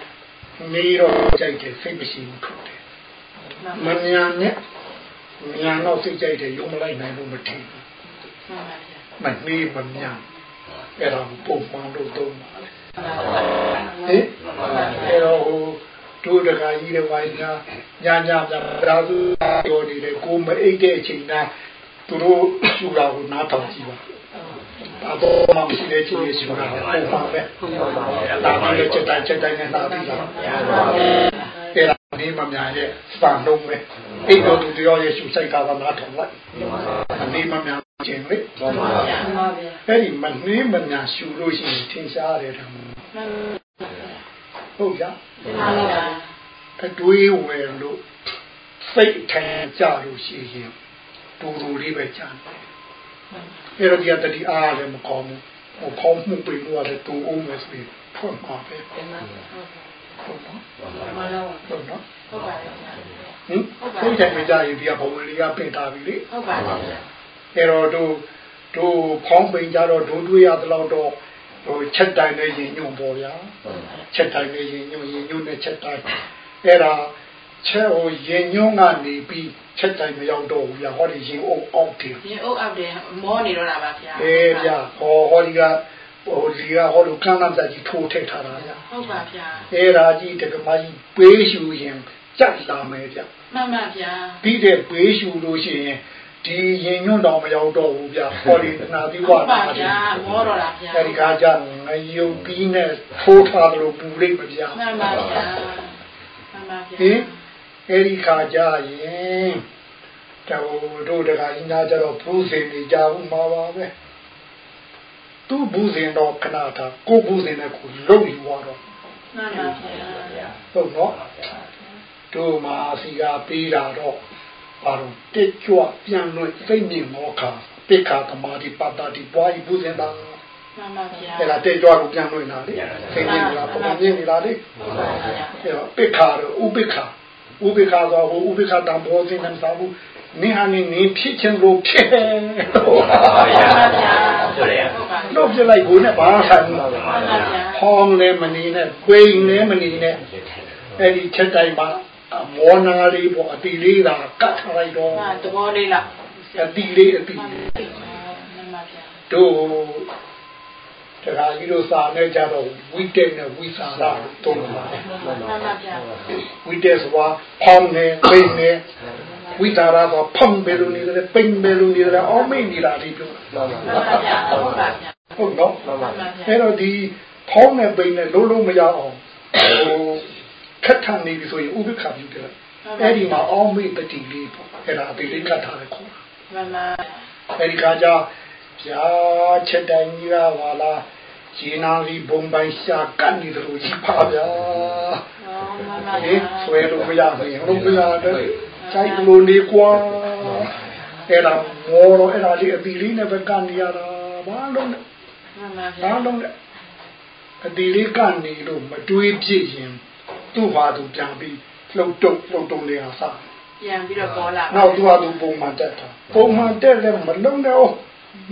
နေတော့ကြိုက်တယ်စိတ်မရှိဘူးထုတ်တယ်မညာနဲ့ညာတော့စိတ်ကြိုက်တယ်ရုံမလိုက်နိုင်လို့မထင်ဘူးမှန်ပါဗျာမနှေးမညာအဲ့ဒါကိုပုံမှန်လို့သုံးပါလေမှန်ပါဗျာဟင်အဲ့တော့ဟို တို့တခါကြီးတွေဝိုင်းညာညာညာပြဒါသူတော်နေတယ်ကိုမအိတ်တဲ့အချိန်ကသူတို့ရှူတာကိုနားထောင်ကြည့်ပါအတော့မှမရှိတဲ့ချိန်ရှူတာပုံမှန်ပဲဒါမှလည်းချက်တိုင်းချက်တိုင်းနဲ့နားပြီးတာအဲ့ဒါဒီမများရဲ့စပန်လုံးပဲအိတ်တော်သူတရားရဲ့ရှူဆိုင်တာကနားထောင်လိုက်အနေမများခြင်းလေအဲ့ဒီမနှင်းမညာရှူလို့ရှိရင်ထင်ရှားတယ်တော့ ဟုတ်ကြအတွေးဝင်လို့စိတ်ထိုင်ကြလို့ရှိရင်တူတူလေးပဲကြာတယ်အဲ့တော့ဒီကတတိအားလည်းမကောင်းဘူးဟိုခေါင်းမှုပိလို့ရတယ်တူအောင်မယ်ဆိုရင်ဖွင့်ပါပဲဟုတ်နော်ဟုတ်နော်ဟုတ်နော်ဟုတ်ပါဗျာဟင်စိတ်ထိုင်မကြရင်ဒီကဘဝလေးကပင်ထားပြီလေဟုတ်ပါဗျာအဲ့တော့တို့တို့ဖောင်းပိန်ကြတော့တို့တွေးရသလောက်တော့ ဟိုချက်တိုင်နဲ့ရင်ညွန့်ပေါ်ဗျာချက်တိုင်နဲ့ရင်ညွန့်ရင်ညွန့်နဲ့ချက်တိုင်အဲ့ဒါချက်ဟိုရင်ညွန့်ကနေပြီးချက်တိုင်မရောက်တော့ဘူးဗျာဟောဒီရင်အုပ်အောက်တယ်ဒီအုပ်အောက်တယ်မောနေတော့တာပါဗျာအေးဗျာဟောဟောဒီကဟိုဒီကဟောလိုကမ်းမ်းတက်ကြီးထိုးထည့်ထားတာဗျာဟုတ်ပါဗျာအဲ့ဒါကြီးတကမကြီးပေးရှူရင်ကြက်လာမယ်ဗျာမှန်ပါဗျာပြီးတဲ့ပေးရှူလို့ရှိရင် ဒီရင်ညွန့်တော်မရောက်တော့ဘူးဗျာဟောဒီနာသီဝဟုတ်ပါနာဗျာမောတော့တာဗျာအဲဒီကကြငယုတ်ပြီးနဲ့ထိုးထားတယ်လို့ပူလိုက်မပြားမှန်ပါဗျာမှန်ပါဗျာဟင်အဲဒီခါကြရင်တော်တို့တခါကြီးနာကြတော့ဘူးစင်နေကြဘူးမှာပါပဲသူ့ဘူးစင်တော့ခဏတာကိုဘူးစင်နဲ့ကိုလုံယူသွားတော့မှန်ပါဗျာဟုတ်နော်တို့မှာစီကပေးတာတော့ ဘာလို့တက်ကြွပြန်လို့စိတ်မြင်မောခါပိခါသမာဓိပတ္တိပွားဤဘူးစင်တာမှန်ပါဗျာအဲ့ဒါတက်ကြွကိုပြန်လို့လာလေစိတ်မြင်လာပုံမြင်နေလာလေဟုတ်ပါဗျာအဲ့တော့ပိခါတော့ဥပိခါဥပိခါတော့ဟိုဥပိခါတံဘောစင်းနဲ့စားဘူးနင်းဟာနေနင်းဖြစ်ချင်းလို့ဖြစ်တယ်ဟုတ်ပါဗျာဆိုရဟုတ်ပါလို့ပြလိုက်ကိုနဲ့ဘာဆိုင်ဘူးမှန်ပါဗျာဟောင်းလည်းမနေနဲ့ပိန်လည်းမနေနဲ့အဲ့ဒီချက်တိုင်းမှာ မောနာလေးပေါ့အတီလေးသာကတ်ထားလိုက်တော့ဟာသဘောလေးလားအတီလေးအတီမှန်လေးပါဗျာတို့တခါကြီးတို့စာနဲ့ကြတော့ဝိတက်နဲ့ဝိစာရလို့တုံးပါတယ်မှန်ပါဗျာဝိတက်ဆိုတာဖောင်းနေပိန်နေဝိတာရဆိုဖုံးပဲလို့နေတယ်ပိန်ပဲလို့နေတယ်အောင်းမိတ်နေတာလေးပြောမှန်ပါဗျာဟုတ်ပါဗျာဟုတ်နော်မှန်ပါဗျာအဲ့တော့ဒီဖောင်းနေပိန်နေလုံးလုံးမရအောင်ဟို ခက်ထန်နေပြီဆိုရင်ဥပ္ပခါပြုတယ်အဲ့ဒီမှာအောင်းမိတ်တတိလေးပေါ့အဲ့ဒါအတိလေးကတ်ထားတယ်ခေါ်မှန်ပါအဲ့ဒီခါကျဗျာချက်တိုင်းကြီးကပါလားဂျင်းနာစီဘုံပိုင်းရှာကတ်နေတယ်လို့ကြီးပါဗျာမှန်ပါဟင်ဗျာဆွဲလို့မရဘူးလုံးမရတယ်ခြိုက်လို့နေကွာအဲ့ဒါမောတော့အဲ့ဒါလေးအပီလေးနဲ့ပဲကနေရတာဘာလုံးနဲ့မှန်ပါဗျာဘာလုံးနဲ့အပီလေးကနေလို့မတွေးဖြစ်ရင် သူ့ဟာသူပြန်ပြီးလှုပ်တုပ်လှုပ်တုံလေးဟာစားပြန်ပြီးတော့ပေါ်လာနောက်သူ့ဟာသူပုံမှန်တက်တာပုံမှန်တက်လည်းမလုံးတော့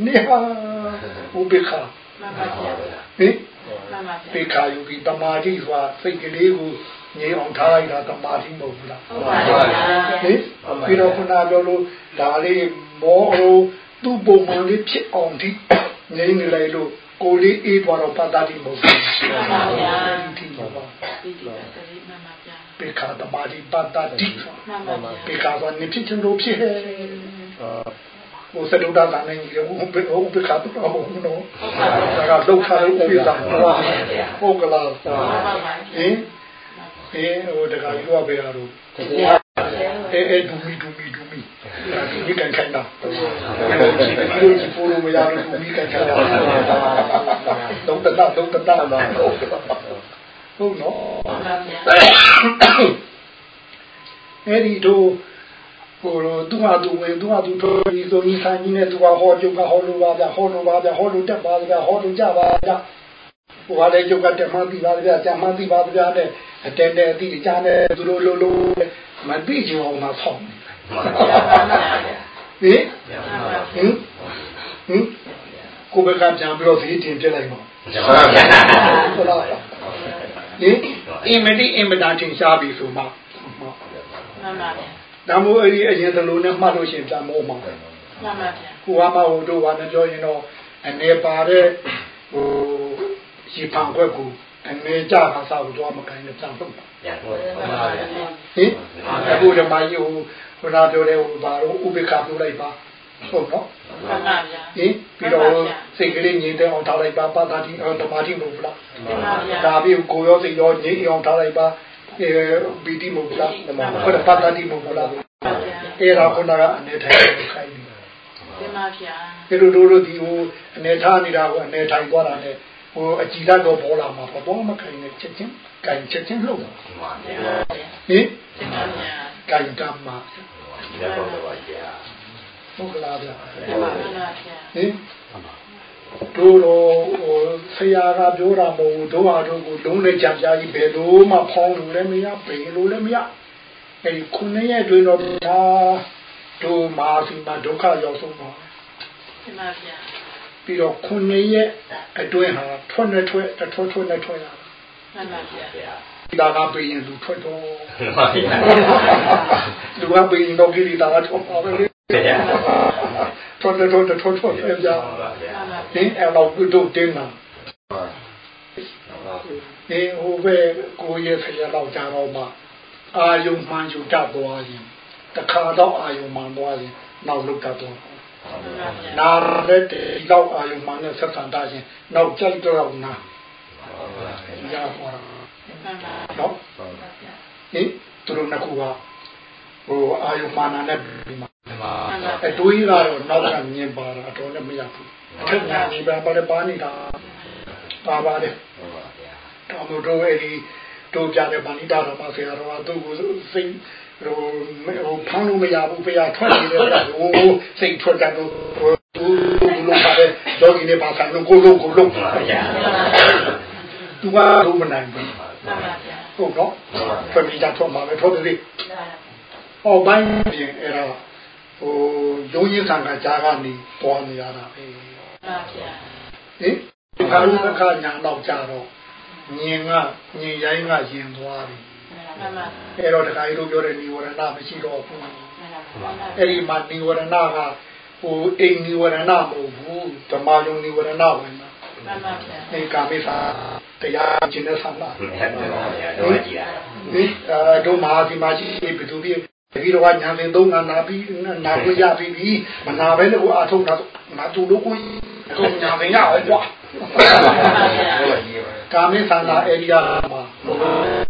နေဟာဥပိ္ပခာမှန်ပါဗျာဟင်မှန်ပါဗျာပိခာယူပြီးတမာတိဆိုတာစိတ်ကလေးကိုငြိမ်အောင်ထားလိုက်တာတမာတိမဟုတ်ဘူးလားဟုတ်ပါဗျာဟင်ပြီးတော့ခုနပြောလို့ဒါလေးမောဟိုသူ့ပုံမှန်လေးဖြစ်အောင်ဒီငြိမ်နေလိုက်လို့ကိုလေးအေးသွားတော့ပတ္တိမဟုတ်ဘူးမှန်ပါဗျာဒီမှာပါဒီဒီပါတည်းမှန် ပါဗျာပိခာတမာတိပတ္တိမှန်ပါဗျာပိခာဆိုနေဖြစ်ချင်လို့ဖြစ်ဟဲ့ဟိုစတုဒ္ဒသာနေကြီးဥပ္ပဥပ္ပခါတော့မဟုတ်ဘူးနော်ဒါကဒုက္ခဥပ္ပိသဟုတ်ကလားဟင်ဟင်ဟိုတခါကြီးတော့ပဲရတော့အဲအဲဒူမီဒူမီဒူမီဒူမီကန်ခိုင်တာဒီလိုကြီးပိုလို့မရတော့ဒူမီကန်ခိုင်တာတော့တတာတော့တတာ ဟုတ်နော်အဲ့ဒီတို့ဟိုသူ့ဟာသူဝင်သူ့ဟာသူတို့ဒီဆိုကြီးဆိုင်ကြီးနဲ့သူကဟောကျုပ်ကဟောလို့ပါဗျဟောလို့ပါဗျဟောလို့တက်ပါဗျဟောလို့ကြပါဗျဟိုကလည်းကျုပ်ကတက်မှန်းသိပါဗျကြမ်းမှန်းသိပါဗျနဲ့အတဲတဲအတိအကျနဲ့သူတို့လိုလိုမသိချင်အောင်မဆောင်းဟင်ဟင်ဟင်ကိုဘကပြန်ပြီးတော့ဈေးတင်ပြလိုက်ပါဟုတ်လား ဟင်အင်မတိအင်မတာတင်ရှားပြီဆိုမှမှန်ပါဗျာဒါမို့အဲ့ဒီအရင်သလိုနဲ့မှတ်လို့ရှိရင်ပြန်မို့မှာမှန်ပါဗျာကိုကမှဟိုတို့ကလည်းပြောရင်တော့အနေပါတဲ့ဟိုရီဖန်ခွက်ကိုအနေကြတာစားလို့တော့မကိုင်းနဲ့ပြန်လုပ်တာပြန်ဟုတ်ပါပါဗျာဟင်အခုဓမ္မကြီးဟိုခုနပြောတဲ့ဟိုဘာလို့ဥပိ္ပခပြုလိုက်ပါ ဟုတ်နော်မှန်ပါဗျာဟင်ပြီးတော့စိတ်ကလေးငြိမ်တဲ့အောင်ထားလိုက်ပါပါတာတိဓမ္မတိမဟုတ်ဘူးလားမှန်ပါဗျာဒါပြီးကိုရောစိတ်ရောငြိမ်အောင်ထားလိုက်ပါအဲဘီတိမဟုတ်ဘူးလားဟုတ်တယ်ပါတာတိမဟုတ်ဘူးလားအဲ့ဒါခုနကအနေထိုင်ခိုင်းတယ်မှန်ပါဗျာဒီလိုတို့တို့ဒီဟိုအနေထားနေတာကိုအနေထိုင်သွားတာနဲ့ဟိုအကြည်လက်တော့ပေါ်လာမှာပေါ့တော့မခိုင်နဲ့ချက်ချင်းကင်ချက်ချင်းလှုပ်တာမှန်ပါဗျာဟင်မှန်ပါဗျာကင်တမ်းမှာဒီတော့တော့ပါဗျာ ဟုတ်ကလားဗျာမှန်ပါဗျာဟင်တို့တော့ဟိုဆရာကပြောတာမဟုတ်ဘူးတို့ဟာတို့ကိုလုံးနဲ့ကြံပြားကြီးဘယ်လိုမှဖောင်းလို့လည်းမရပေလို့လည်းမရအဲဒီခုနှစ်ရက်တွင်တော့ဒါတို့မာစီမှာဒုက္ခရောက်ဆုံးပါမှန်ပါဗျာပြီးတော့ခုနှစ်ရက်အတွင်းဟာထွက်နဲ့ထွက်တစ်ထွက်ထွက်နဲ့ထွက်ရတာမှန်ပါဗျာဗျာဒီတာကပေးရင်လူထွက်တော့မှန်ပါဗျာလူကပေးရင်တော့ကိရိတာကထွက်ပါပဲ လေဗျာထွက်နဲ့ထွက်နဲ့ထွက်ထွက်ပြန်ကြမှန်ပါဗျာမှန်ပါဟင်အဲ့တော့တို့တင်းတာဟင်ဟိုပဲကိုရဲ့ဆရာတော့ကြာတော့မှအာယုံမှန်ယူတတ်သွားရင်တခါတော့အာယုံမှန်သွားရင်နောက်လုတ်တတ်သွားနာရက်ဒီတော့အာယုံမှန်နဲ့ဆက်ဆံတတ်ရင်နောက်ကြိုက်တော့နာရပါတော့ဟင်သူတို့နှစ်ခုကဟိုအာယုံမှန်နဲ့ပြီးမှ အတွေးကတော့နောက်ကမြင်ပါတာအတော်နဲ့မရဘူးထက်ညာနေပါပါလေပါနေတာပါပါတယ်တော်မတို့အဲ့ဒီတို့ကြတဲ့ဗန္ဓိတာတော်မှာဆရာတော်ကသူ့ကိုစိတ်ဟိုဟိုဖမ်းလို့မရဘူးဖေရထွက်နေတယ်ဟိုစိတ်ထွက်တယ်ဟိုသူလုံးပါတယ်လောကီနေပါဆိုင်လို့ကိုလုံးကိုလုံးမှန်ပါဗျာသူကလုံးမနိုင်ဘူးဟုတ်တော့ထွက်ပြီးကြထွက်မှာပဲထွက်ပြီဟောပိုင်းပြင်အဲ့ဒါ ဟိုရုံးရင်းဆံကကြားကနေပေါ်နေရတာပဲဟင်ခါရုံးကညာတော့ကြတော့ညင်ကညင်ရိုင်းကရင်သွားပြီအဲ့တော့တခါကြီးတို့ပြောတဲ့និဝရဏမရှိတော့ဘူးအဲ့ဒီမှာនិဝရဏကဟိုအိမ်និဝရဏမဟုတ်ဘူးဓမ္မယုံនិဝရဏဝင်တာဒီကာမိသာတရားကျင့်တဲ့ဆန္ဒ မှန်ပါဗျာတော့ကြည့်ရ ဒီအဲတို့မဟာဒီမှာရှိဘယ်သူ ပြဒီတော့ညာစဉ်သုံးငါနာပြီးနာကိုရပြီးပြီမနာပဲလို့အာထုတ်တာငါသူတို့ကိုကိုညာစဉ်ရအောင်ကွာကာမိသန္တာဧရိယာမှာ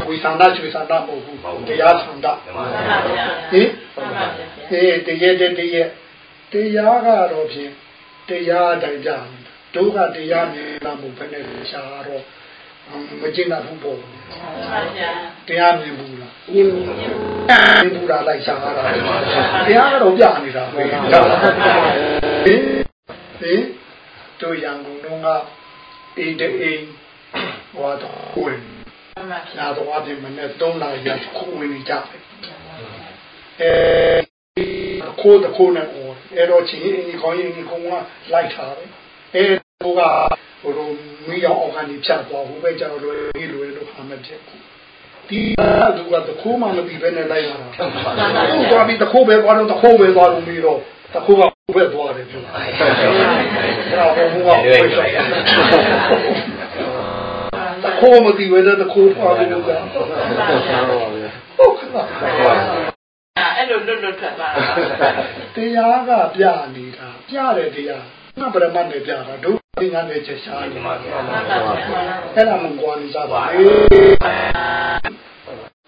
ဝိသန္တာချွေသန္တာမဟုတ်ဘူးတရားသန္တာဟင်အေးတရေတဲ့တရေတရားကတော့ဖြင့်တရားတိုင်းကြဒုက္ခတရားမြင်တာမဟုတ်ဘဲနဲ့ရှားတော့ မကျင်တာဘူးပေါ့တရားမြင်ဘူးလားမြင်မြင်မြင်ဘူးလားလိုက်ရှားတာတရားကတော့ပြနေတာပဲဟင်ဟင်တို့ရန်ကုန်တော့ကအိမ်တဲ့အိမ်ဟောတော့ဝင်နာတော့အပြင်မနဲ့သုံးနာရခုဝင်နေကြတယ်အဲခိုးတခိုးနဲ့အော်အဲ့တော့ချင်းအင်းကြီးခေါင်းရင်ကြီးကုန်းကလိုက်ထားတယ်အဲဟိုကဟိုလို မိရောက်အောင်ကနေဖြတ်သွားဟိုပဲကြောက်လွယ်လွယ်လို့ဟာမဖြစ်ဘူးဒီသူကတခိုးမှမပြီးပဲနဲ့လိုက်လာတာသူကပြီးတခိုးပဲသွားတော့တခိုးပဲသွားလို့ပြီးတော့တခိုးကဘယ်သွားတယ်ပြောအဲ့တော့ဘုံကဘယ်ဆိုင်တခိုးမပြီးပဲတခိုးသွားလို့ကဟုတ်ကဲ့အဲ့လိုလွတ်လွတ်ထွက်သွားတာပါတရားကပြနေတာပြတယ်တရား ငါပရမတ်နဲ့ပြတာဒုပညာနဲ့ချက်ရှားနေမှာမှန်ပါဗျာအဲ့ဒါမကွာနေကြပါလေ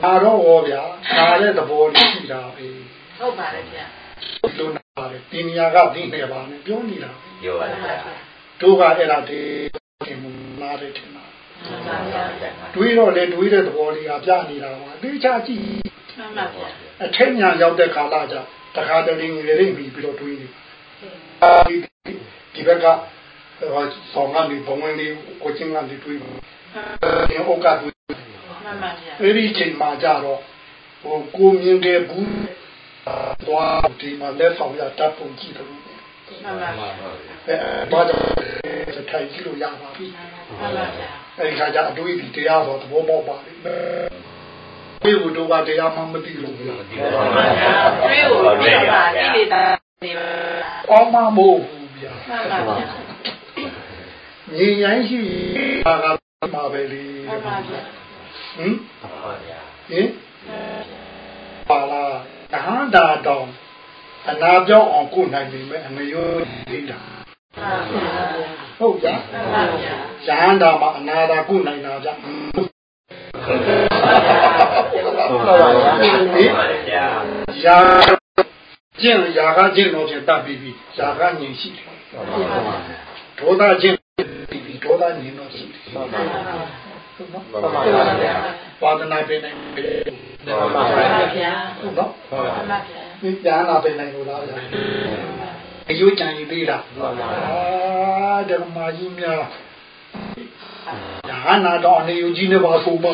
အာတော့ဟောဗျာနားတဲ့သဘောလေးရှိတာပဲဟုတ်ပါတယ်ဗျာလိုနာတယ်ဒီနေရာကဒီနေပါနဲ့ပြောနေတာပြောပါဗျာတို့ကအဲ့ဒါဒီခင်မနာတယ်ထင်တာမှန်ပါဗျာတွေးတော့လေတွေးတဲ့သဘောလေးကပြနေတာပါအသေးချာကြည့်မှန်ပါဗျာအထက်ညာရောက်တဲ့ကာလကြတခါတလေငယ်ရိပ်ပြီးပြီးတော့တွေးနေဒီ ဒီဘက်ကဟောဆောင်းကနေဘုံဝင်လေးကိုချင်းကနေတွေးပါဒီဩကတွေးမှန်ပါဗျာအဲ့ဒီချိန်မှာကြတော့ဟိုကိုမြင်တဲ့ဘူးသွားဒီမှာလက်ဆောင်ရတပ်ပုံကြည့်တယ်မှန်ပါဗျာအဲဘာကြောင့်ထိုင်ကြည့်လို့ရပါပြီမှန်ပါဗျာအဲဒီခါကျအတွေးဒီတရားဆိုသဘောပေါက်ပါလိမ့်မယ်ဒီလိုတော့ကတရားမှမသိလို့ဘူးမှန်ပါဗျာတွေ့ကိုပြီးတော့ပါတိလေတာ နေပါအောင်းမမဟုတ်ဘူးဗျာမှန်ပါဗျာညီရင်ရှိတာကမှာပဲလေမှန်ပါဗျာဟင်ပါဗျာဟင်ပါလားတဟန္တာတောင်အနာပြောင်းအောင်ကိုနိုင်ပြီမဲ့အမယိုးနေတာမှန်ပါဗျာဟုတ်ဗျာမှန်ပါဗျာရဟန္တာမှာအနာတာကိုနိုင်တာဗျာဟုတ်ပါဗျာဟင်ပါဗျာရာ ကျင့်ရာကကျင့်တော့ဖြင့်တတ်ပြီးပြီရာကညင်ရှိတယ်ဒေါသကျင့်ပြီးပြီဒေါသညင်တော့ရှိတယ်ဟုတ်နော်ပါဒနာပေးနိုင်တယ်မှန်ပါဗျာဟုတ်နော်မှန်ပါဗျာဒီပြန်လာပေးနိုင်လို့လားဗျာအယုတ်ကြံရည်သေးလားအာဓမ္မကြီးများဒါနာတော့အနေယူကြီးနေပါဆိုပါ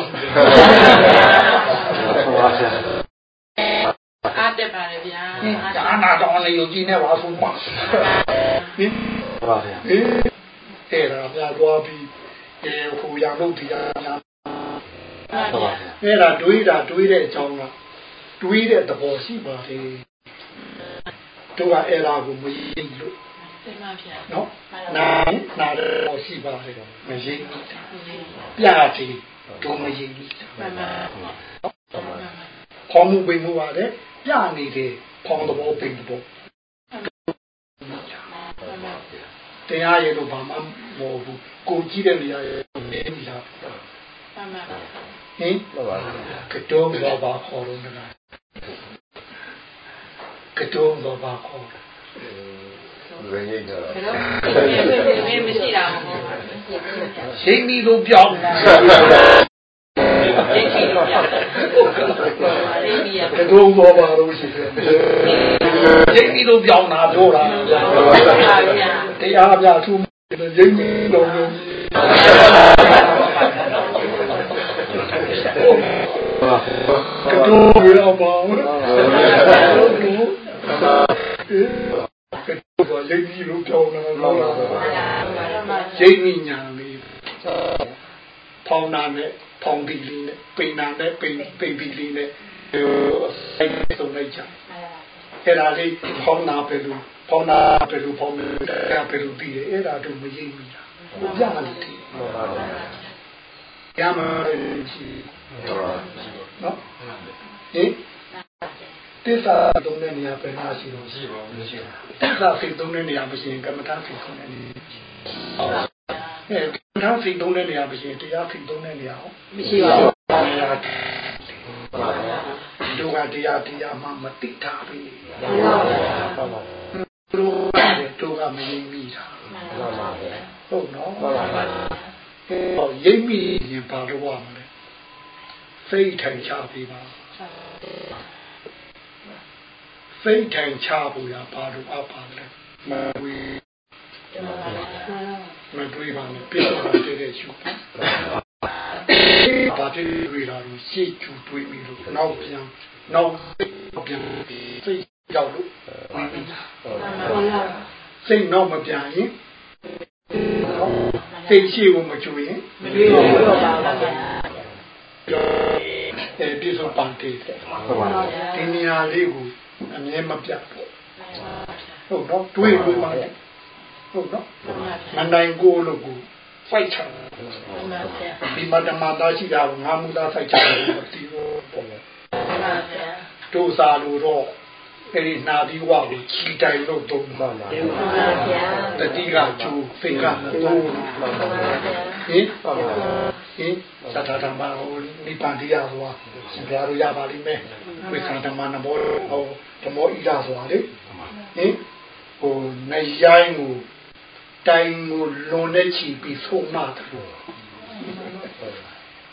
အားတက်ပါတယ်ဗျာဒါနာတော့အနေယူကြီးနေပါဆိုပါဟင်ပါဗျာဟင်အဲ့ဒါပြသွားပြီးအဲဟိုရလို့တရားများမှန်ပါဗျာအဲ့ဒါတွေးတာတွေးတဲ့အကြောင်းကတွေးတဲ့သဘောရှိပါတယ်တို့ကအဲ့ဒါကိုမရင်းလို့မှန်ပါဗျာနော်နာနာတော့ရှိပါတယ်မရင်းဘူးပြတီတို့မရင်းဘူးမှန်ပါခေါင်းမှုပိန်မှုပါလေ ပြနေတယ်ခေါင်းသဘောပိန်သဘောတရားရဲ့တော့ဘာမှမဟုတ်ဘူးကိုကြည့်တဲ့နေရာရဲ့နေနေတာမှန်ပါဗျာဟင်ကတုံးတော့ဘာခေါ်တော့လဲကတုံးတော့ဘာခေါ်ဝိညာဉ်တော့ဘယ်တော့ဘယ်မရှိတာမဟုတ်ပါဘူးရှိမီလို့ပြောင်းလာ ဒိဋ္ဌိလို့ပြောတယ်ရိ ပ်ပြီးရကတုံးတော့ဘာလို့ရှိတယ်ရှိမီလို့ပြောင်းလာပြောတာပါဗျာတရားပြထူးရိမီလို့ကတုံးရောပါဘူးကတုံးတော့ရိမီလို့ပြောင်းလာတော့ရိမီညာလေးဖောင်းနာနဲ့ဖောင်းဒီလေးနဲ့ပိန်နာနဲ့ပိန်ပိန်ဒီလေးနဲ့ အဲဆုံးလိုက်ကြအဲ့ဒါလေးဖောင်းနာပဲလို့ဖောင်းနာပဲလို့ဖောင်းနာပဲလို့ပြီးတယ်အဲ့ဒါတို့မရိပ်မိတာဘုရားလေးတည်းရမရှိနော်ဟင်တစ္ဆာသုံးတဲ့နေရာပဲနာရှိလို့ရှိပါမရှိပါတစ္ဆာဖိသုံးတဲ့နေရာမရှိရင်ကမ္မထာဖိသုံးတဲ့နေရာအဲကမ္မထာဖိသုံးတဲ့နေရာမရှိရင်တရားဖိသုံးတဲ့နေရာဟောမရှိပါဘူးနေရာ တို့ကတရားတရားမှမတိတာပဲမှန်ပါဗျာတို့ကလည်းတို့ကမရင်းမိတာဟုတ်နော်ဟောရိပ်မိရင်ဘာလို့ရမလဲစိတ်ထိုင်ချပြီးပါစိတ်ထိုင်ချဖို့ရဘာလို့အပ်ပါလဲမဝေးမတွေးပါနဲ့ပြည့်စုံတဲ့တဲ့ရှု ဘာဖြစ်တွေးလာလို့ရှေ့ကျူတွေးပြီးလို့နောက်ပြန်နောက်ပြန်စိတ်ကြောက်လို့ဝေးပြီးစိတ်နောက်မပြန်ရင်စိတ်ရှိကိုမချူရင်မတွေ့ဘူးတော့ပါပါဗျာအဲပြစ္ဆုတ်ပန်တေတယ်ဒီနေရာလေးကိုအမြဲမပြတ်ဘူးဟုတ်တော့တွေးလို့ပါလေဟုတ်တော့မနိုင်ကိုလို့ကို ဖိုက်ချင်ဒီမတ္တမသားရှိတာကိုငါမူသားဖိုက်ချင်တယ်မသိဘူးပေါ့တို့စားလို့တော့အဲ့ဒီနာပြီးဝကိုချီတိုင်လို့သုံးပါလားမှန်ပါဗျာတတိကကျိုးဖိတ်ကသုံးမှန်ပါဗျာဟင်ဟင်သတ္တဓမ္မဟိုနိဗ္ဗာန်တရားဆိုတာရှင်ဘုရားတို့ရပါလိမ့်မယ်ဝိသန္ဓမ္မနဘောဟောဓမ္မောဣဒဆိုတာလေဟင်ဟိုနေရိုင်းကို တိုင်ကိုလွန်နေချီပြီးဆုံးမတယ်လို့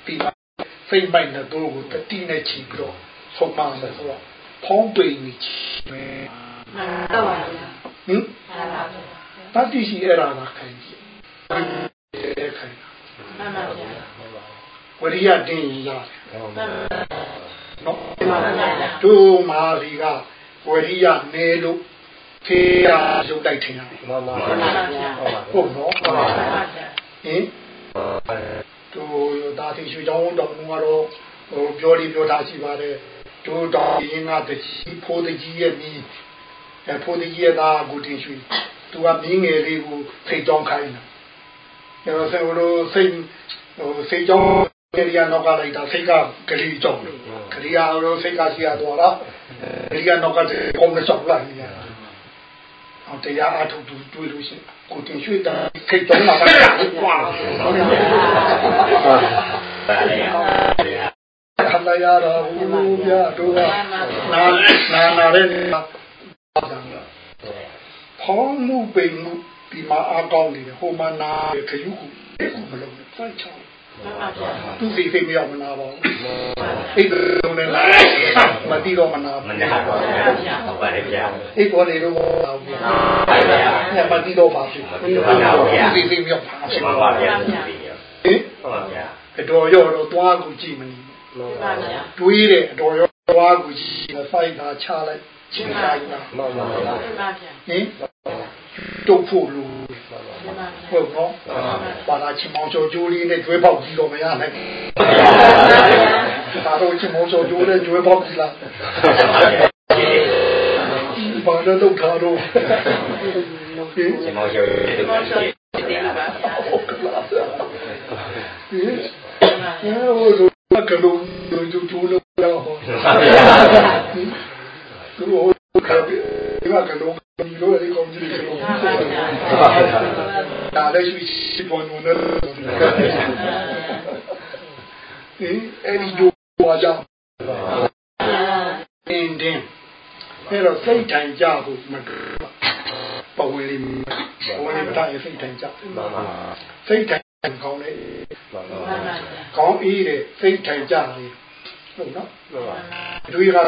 ပြီးမှဖိတ်မိုက်တဲ့တို့ကိုတတိနဲ့ချီပြီးတော့ဆုံးမတယ်ဆိုတော့ဖုံးပိန်ကြီးချီပဲမှန်ပါဗျာဟင်မှန်ပါဗျာတတိရှိအဲ့ဒါကခိုင်းကြည့်အဲ့ခိုင်းမှန်ပါဗျာဝရိယတင်းရင်ရတယ်မှန်ပါနော်မှန်ပါဗျာတို့မာလီကဝရိယနေလို့ ဖေးရရုပ်တိုက်ထင်ရတယ်မှန်ပါမှန်ပါဗျာဟုတ်နော်မှန်ပါဗျာဟင်တို့ဒါတိရွှေချောင်းတော်ကတော့ဟိုပြောလိပြောထားရှိပါတယ်တို့တော်ရင်ကတကြီးဖိုးတကြီးရဲ့မိအဲဖိုးတကြီးရဲ့သားကိုတင်ရွှေသူကမင်းငယ်လေးကိုဖိတ်ကြောင်းခိုင်းတယ်အဲဆိုတော့စိတ်ဟိုစိတ်ကြောင်းကလေးကနောက်ကလိုက်တာစိတ်ကကလေးကြောင်းကလေးကတော့စိတ်ကရှိရတော့လားကလေးကနောက်ကပုံနဲ့ဆောက်လိုက်နေရ အောင်တရားအထုတ်တူတွေ့လို့ရှိရင်ကိုတင်ရွှေတာစိတ်ကြောင်းလာတာကွာဟုတ်တယ်ပါလေဗျာခန္ဓာရတော့ဘူးဗျာတို့ကနာနာနာတဲ့နာဖောင်းမှုပိန်မှုဒီမှာအကောင်းနေတယ်ဟိုမှာနာခရုခုမလုံးနဲ့စိုက်ချောင်းမှန်ပါဗျာသူစိတ်စိတ်မရောက်မနာပါဘူး အိတ်လုံးနဲ့လာမတိတော့မနာမနာပါဗျာဟုတ်ပါလေဗျာအိတ်ပေါ်နေတော့ပါဘူးပါဗျာညမတိတော့ပါဘူးမနာပါဗျာသူစိတ်စိတ်မရောက်ပါဘူးမှန်ပါဗျာဟင်ဟုတ်ပါဗျာအတော်ရောတော့သွားကိုကြည့်မနေမှန်ပါဗျာတွေးတယ်အတော်ရောသွားကိုကြည့်စိုက်တာချလိုက်ချင်းလိုက်တာမှန်ပါဗျာမှန်ပါဗျာဟင်တုတ်ဖို့လူ မှန်ပါဟုတ်နော်ဘာသာချင်မောင်ကျော်ကျိုးလေးနဲ့ကျွဲပေါက်ကြည့်တော့မရနိုင်ဘူးဒါတော့ချင်မောင်ကျော်ကျိုးနဲ့ကျွဲပေါက်ကြည့်လားဘာလို့တော့ထားတော့ဟင်ဒီမောင်ကျော်ရဲ့ဒီမှာရှိတယ်ဗျာဟုတ်ကလားဟင်အဲ ဟိုလိုကလုံးကျိုးကျိုးလို့တော့ဟောသူဟိုကဒီမှာကလုံးဒီလိုလေးကောင်းကြည့်တယ်ဒါလည်းရှိရှိပေါ်နေတယ်ဟင်အဲ့ဒီတို့ပါကြတင်းတင်းအဲ့တော့စိတ်ထိုင်ကြဖို့မပဝေလေးပဝေလေးတိုင်းစိတ်ထိုင်ကြမှန်ပါစိတ်ထိုင်ကောင်းတယ်မှန်ပါမှန်ပါဗျာကောင်းအေးတယ်စိတ်ထိုင်ကြတယ်ဟုတ်နော်မှန်ပါတွေးက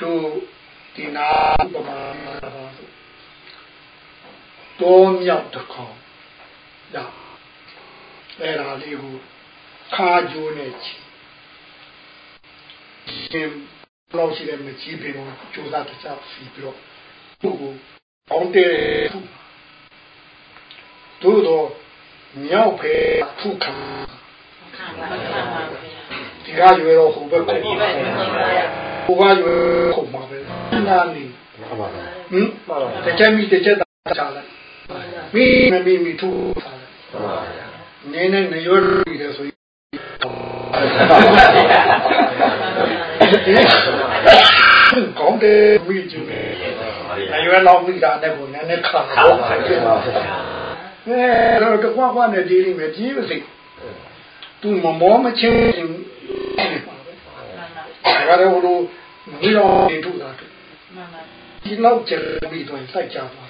တို့ဒီနာပမာပါ တော့မြောက်တစ်ခေါက်ရအဲ့ဒါလေးကိုခါကျိုးနဲ့ချီရှင်လောက်ရှိတဲ့မကြီးပင်ကိုကြိုးစားတခြားစီပြီးတော့သူ့ကိုအောင်းတဲ့သူ့တော့မြောက်ဖဲဖုခံမှန်ပါဗျာဒီကရွယ်တော့ဟိုဘက်ကိုဟိုကရွယ်ခုမှာပဲနာနေမှန်ပါဗျာဟင်တစ်ချက်မိတစ်ချက်သာချလိုက် မိမမိမိထူထားလိုက်မှန်ပါဗျာနင်းနဲ့နေရွယ်ပြီးတယ်ဆိုရင်ကောင်းတယ်မိကျူနေနေရွယ်လောက်မိတာနဲ့ကိုနည်းနည်းခါဟုတ်တော့ပါဗျာအဲတော့တကွာကွာနဲ့ဒီလိမ့်မယ်ကြီးပါစိသူမမောမချင်းပါပဲဒါကြတော့ဟိုလိုမိတော်နေထူတာမှန်ပါဒီလောက်ကျပြီးတော့စိုက်ကြသွားမှန်ပါ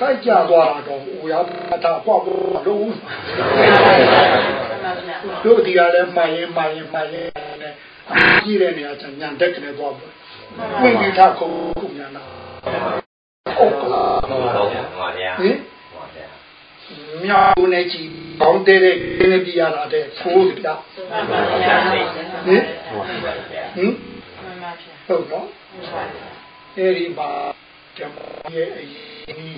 စိုက်ကြသွားတော့ဦးရပါတာပေါ့လို့မှန်ပါဗျာတို့ဒီကလည်းမှရင်မှရင်မှရင်နဲ့ကြီးတဲ့နေရာချညံတက်ကနေသွားပေါ့ဝိမိထခုခုညာနာဟုတ်ကလားမှန်ပါဗျာမှန်ပါဗျာဟင်မှန်ပါဗျာမြောက်နေကြည့်ကောင်းတဲ့တဲ့ပြရတာတဲ့ဖိုးပြမှန်ပါဗျာဟင်မှန်ပါဗျာဟင်မှန်ပါဗျာဟုတ်နော်အဲဒီမှာ ဓမ္မရဲ့အရင်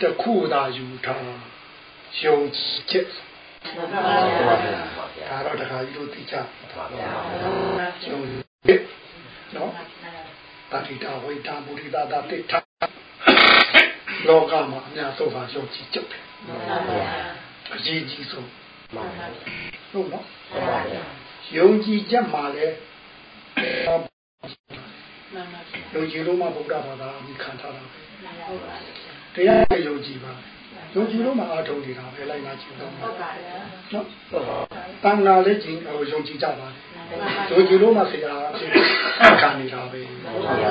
တခုသာယူထားယုံကြည်ချက်မှန်ပါဗျာဒါတော့တခါကြီးတို့သိချမှန်ပါဗျာယုံကြည်နော်တာတိတာဝိတာမူရိတာတာတိထလောကမှာအများဆုံးပါယုံကြည်ချက်ပဲမှန်ပါဗျာအရေးကြီးဆုံးမှန်ပါဗျာဟုတ်နော်မှန်ပါဗျာယုံကြည်ချက်မှာလဲမှန်ပါဗျာ ယုံကြည်လို့မှဗုဒ္ဓဘာသာအမိခံထားတာပဲဟုတ်ပါဗျာတရားနဲ့ယုံကြည်ပါယုံကြည်လို့မှအားထုတ်နေတာပဲလိုက်နာကြည့်တော့ဟုတ်ပါဗျာနော်တန်လာလည်းကြည်ယုံကြည်ကြပါလေယုံကြည်လို့မှဆရာအဖြစ်ခံနေတာပဲဟုတ်ပါဗျာ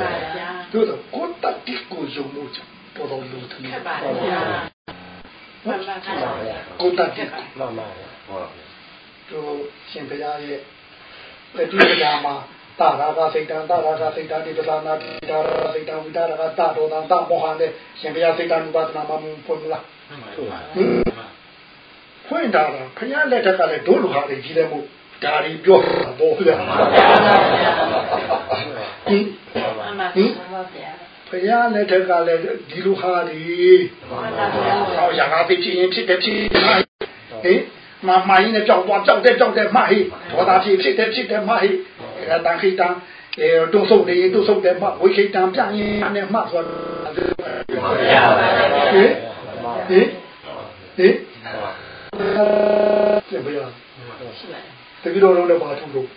တို့တော့ကိုယ်တတိကိုယုံလို့တော်တော်လို့ထင်ခက်ပါဗျာမှန်ပါဗျာကိုယ်တတိမှန်ပါဗျာဟုတ်တို့ရှင်ဘုရားရဲ့တတိပဒာမှာ တာရာဂစိတ်တံတာရာဂစိတ်တံဒီပဒနာတိတာရာစိတ်တံဝိတာရာဂတာတော်တံတာမောဟနဲ့ရှင်ဘုရားစိတ်တံဥပဒနာမှာပုံလားဟုတ်ပါဟင်ဖွင့်တာတော့ဘုရားလက်ထက်ကလည်းဒုလူဟာတွေကြီးတယ်မို့ဒါတွေပြောတာပေါ့ဗျာဟင်မှန်ပါဟင်မှန်ပါဗျာဘုရားလက်ထက်ကလည်းဒီလူဟာတွေမှန်ပါဗျာဟောရဟသိဖြစ်ရင်ဖြစ်တယ်ဖြစ်ဟင်မမင်းနဲ့ကြောက်သွားကြောက်တဲ့ကြောက်တဲ့မဟိဒေါသဖြစ်ဖြစ်တယ်ဖြစ်တယ်မဟိ အဲတန်ခိတံအဲတုံးဆုပ်နေတုံးဆုပ်တယ်မဝိခိတံပြန်ရင်နဲ့မှဆိုတော့ဟင်ဟင်ဟင်ကျေဘယ်တကယ်တော့လည်းပါထုလို့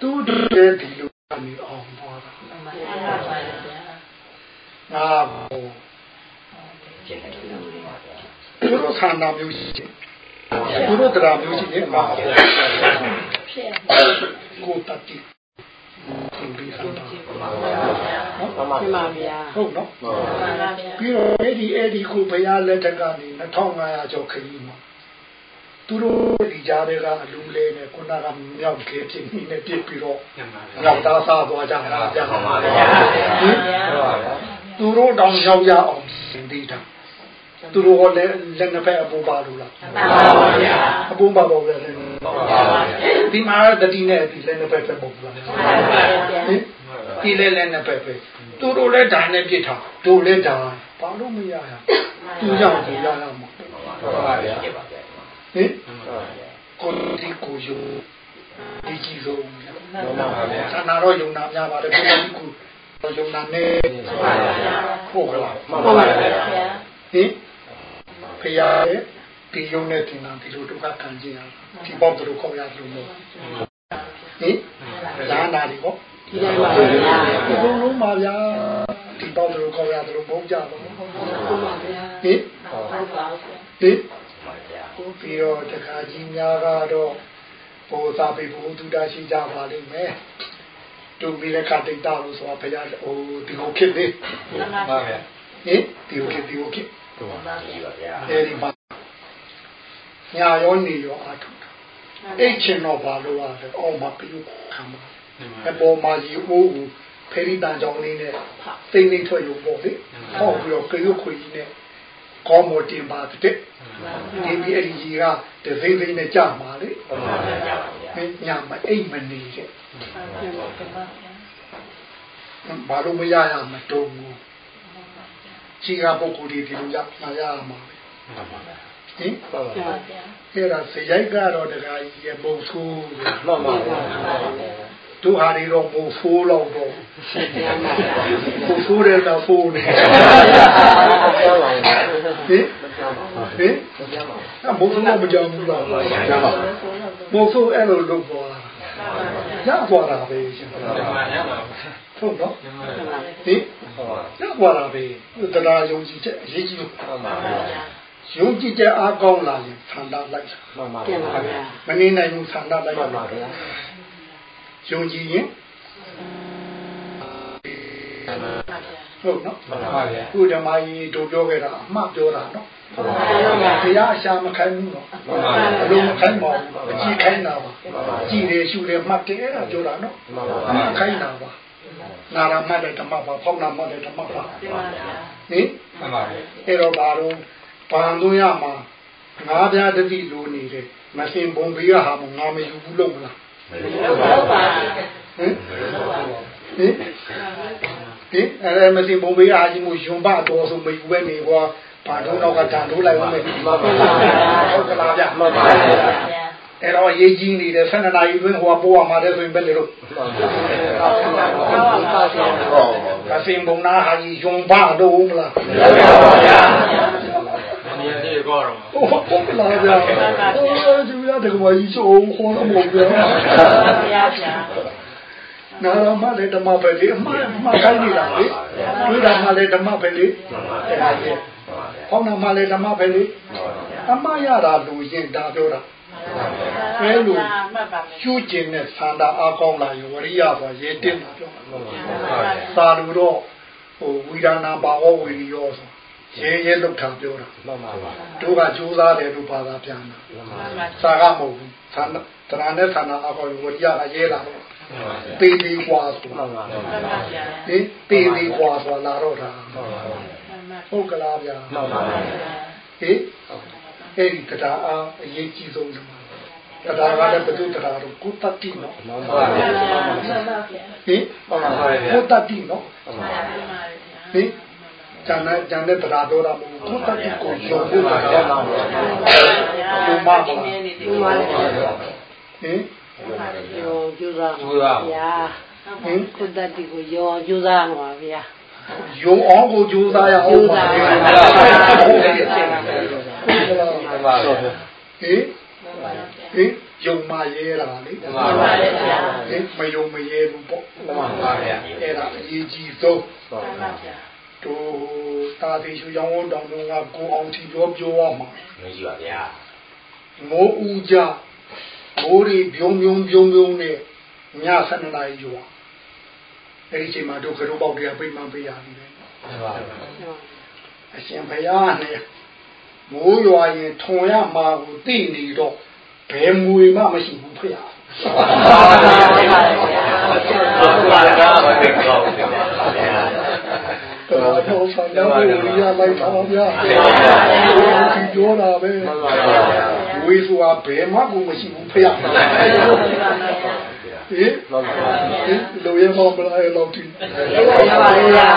သူတည်းဒီလိုနေအောင်သွားတာမှန်ပါဗျာငါဘောသူတို့ဆန္ဒမျိုးရှိတယ်သူတို့တရားမျိုးရှိတယ်မှာ ကိုတတိသင်ပြီးဆောင်တာမှန်ပါမှန်ပါဗျာဟုတ်နော်မှန်ပါဗျာပြီးတော့အဲ့ဒီအဲ့ဒီကိုဘုရားလက်ထက်ကနေ2500ကျော်ခရီးမှာသူတို့ဒီကြားတွေကအလူလေးနဲ့ခုနကမြောက်ခဲဖြစ်နေနဲ့ပြစ်ပြီးတော့မြောက်သားစားသွားကြတာကြာပါပါသူတို့တောင်ရောက်ရအောင်ရှင်သေးတာသူတို့ကလည်းလက်နှစ်ဖက်အပူပါလို့လားမှန်ပါဗျာအပူပါတော့လည်း ဒီမှာတတိနဲ့ဒီလက်နှစ်ဖက်ပဲပုံလားမှန်ပါဗျာဟင်ဒီလဲလဲနဲ့ပဲပဲသူတို့လဲဓာတ်နဲ့ပြစ်ထားတို့လဲဓာတ်ဘာလို့မရရသူကြောင့်သူရရမှာဟုတ်ပါဗျာဟင်ကိုဒီကိုယူဒီကြီးဆုံးမှန်ပါဗျာသနာတော့ယုံနာများပါတယ်ကိုဒီကိုယုံနာနဲ့ဟုတ်ကလားမှန်ပါဗျာဟင်ဖရာရဲ့ ဒီယုံနဲ့တင်တာဒီလိုဒုက္ခခံကြရဒီပေါ့ဘယ်လိုခေါ်ရလို့လို့ဟင်လာနာဒီပေါ့ဒီတိုင်းပါဗျာဒီလိုလုံးပါဗျာဒီပေါ့ဘယ်လိုခေါ်ရတယ်လို့မဟုတ်ကြပါဘူးမှန်ပါဗျာဟင်ဟုတ်ပါဗျာဟင်ပြီးတော့တခါကြီးများကတော့ဘုရားပေဘုသူတရှိကြပါလိမ့်မယ်တူပြီးတဲ့ခတိတ်တာလို့ဆိုတာဘုရားဟိုဒီကိုဖြစ်သေးမှန်ပါဗျာဟင်ဒီကိုဖြစ်ဒီကိုဖြစ်ဟုတ်ပါဗျာအဲဒီမှာ ညာရောနေရောအထုတာအိတ်ချင်တော့ဘာလို့ရလဲအောက်မှာပြုခံပါအပေါ်မှာယူအိုးကိုဖယ်ရီတန်ကြောင်းလေးနဲ့သိနေထွက်ရုံပေါ့လေဟောပြီးတော့ပြုခွေကြီးနဲ့ကောမောတင်ပါတဲ့ဒီဒီအဲ့ဒီကြီးကတသိသိနဲ့ကြာမှာလေဟုတ်ပါဗျာမင်းညာမအိတ်မနေတဲ့ဘာလို့မရရမတုံးဘူးခြေကပုဂ္ဂိုလ်ဒီဒီလိုရမှာရမှာပဲ ဟင်ဟုတ်ပါဗျာအဲ့ဒါစရိုက်ကတော့တခါကြီးရပုံဆိုးမှန်ပါဗျာတို့ဟာတွေတော့ပုံဆိုးလောက်တော့ပြန်ပါဗျာပုံဆိုးတဲ့တော့ဖိုးနေဟင်ဟင်အမုံဆိုးမကြောက်ဘူးလားမုံဆိုးအဲ့လိုလုပ်သွားရသွားတာပဲရှင်ဟုတ်နော်ဟင်ရသွားတာပဲတရားယုံကြည်ချက်အရေးကြီးလို့မှန်ပါဗျာ ယုံကြည်ချက်အားကောင်းလာရင်ဆန္ဒလိုက်မှန်ပါပြန်ပါဗျာမနေနိုင်ဘူးဆန္ဒလိုက်မှန်ပါဗျာယုံကြည်ရင်ဟုတ်နော်မှန်ပါဗျာခုဓမ္မကြီးတို့ပြောခဲ့တာအမှတ်ပြောတာနော်ဘုရားအရှာမခိုင်းဘူးနော်ဘလို့မခိုင်းပါဘူးအကြည့်ခိုင်းတာပါကြည်တယ်ရှုတယ်မှတ်တယ်အဲ့ဒါပြောတာနော်မှန်ပါအမှတ်ခိုင်းတာပါနာရမှတ်တဲ့ဓမ္မပါဖောက်နာမှတ်တဲ့ဓမ္မပါဟင်မှန်ပါဗျာအဲ့တော့ဘာလို့ ဘာလို့ရမှာငါးပြားတတိလိုနေတယ်မစင်ဘုံဘေးကဟာမငါမယူဘူးလို့မလားဟုတ်ပါဗျာဟင်ဟင်ဟင်အဲ့မစင်ဘုံဘေးကဟာကြီးမို့ယွန်ဘတော်ဆိုမယူပဲနေကွာဘာတော့တော့ကတန်ထိုးလိုက်အောင်မယ်ဟုတ်ကလားဗျမှန်ပါဗျာအဲ့တော့ရေးကြီးနေတယ်12နာရီတွင်းဟိုကပိုးရမှာတဲ့ဆိုရင်ပဲလေလို့မှန်ပါဗျာဟုတ်ပါဗျာမစင်ဘုံနာဟာကြီးယွန်ဘတော်မလားမှန်ပါဗျာ နေရာလေးကောတော့ဟုတ်ကလားဗျာဟိုဒီဗျာတကမကြီးဆိုဟောတော့မဟုတ်ဗျာဘုရားဗျာနာရမလည်းဓမ္မပဲလေအမှားအမှားကိုင်းနေတာလေတွေ့တာမှလည်းဓမ္မပဲလေအဲ့ဒါကြီးဟောင်းတာမှလည်းဓမ္မပဲလေအမှားရတာလူရင်ဒါပြောတာအဲလိုမှတ်ပါမယ်ကျူးကျင်တဲ့သန္တာအကောင်းလာရင်ဝရိယဆိုရဲတင်းတာပြောသာလူတော့ဟိုဝိဒါနာပါဟောဝိရိယောဆို ရဲရဲလောက်တာပြောတာမှန်ပါပါတို့ကကြိုးစားတယ်လို့ဘာသာပြန်တာမှန်ပါပါစာကမဟုတ်ဘူးသန္တာတဏှာနဲ့သန္တာအကောင်းရင်ဝရိယကရဲလာတော့ပေပေကွာဆိုမှန်ပါပါမှတ်ပါဗျာဟင်ပေပေကွာဆိုလာတော့တာမှန်ပါပါမှတ်ဟုတ်ကလားဗျာမှန်ပါပါဟင်အဲ့ဒီတရားအားအရေးကြီးဆုံးတယ်တရားကလည်းဘုသူတရားတော့ကုတ္တတိနော်မှန်ပါပါဟင်မှန်ပါပါကုတ္တတိနော်မှန်ပါပါဟင် ကျန်တဲ့ကျန်တဲ့တရားတော်တာမဟုတ်ကုတ္တတိကိုယုံဖို့ပါတော့မှာဘုမပါဟင်ယောကျူစားကျိုးစားဗျာဟင်ကုတ္တတိကိုယောကျူစားမှာဗျာယုံအောင်ကိုကြိုးစားရအောင်ပါဟုတ်ကဲ့မှန်ပါပါဟင်ဟင်ယုံမရဲတာလေမှန်ပါပါဟင်မယုံမရဲဘူးပေါ့မှန်ပါပါဗျာအဲ့ဒါအရေးကြီးဆုံးမှန်ပါပါ တို့တာတိရှူရောင်းဝတောင်တော့ကကိုအောင်တီပြောပြောရမှာမရှိပါဗျာမိုးဦးကြမိုးရီပြုံးပြုံးပြုံးပြုံးနဲ့ည7နာရီကျော်အဲ့ဒီချိန်မှာတို့ကရုပေါက်တွေကပြိမှန်ပေးရပြီပဲမှန်ပါပါအရှင်ဘုရားနဲ့မိုးရွာရင်ထုံရမှာကိုသိနေတော့ဘယ်မွေမှမရှိဘူးဖေရဟုတ်ပါဗျာမသိကောင်းဘူးဗျာ တော်တော်ဆန္ဒကိုရလိုက်ပါဗျာဒီပြောတာပဲမှန်ပါပါဝေဆိုတာဘယ်မှကိုမရှိဘူးဖေရဟင်မှန်ပါပါဟင်လိုရမမလားလောက်တီရပါဗျာ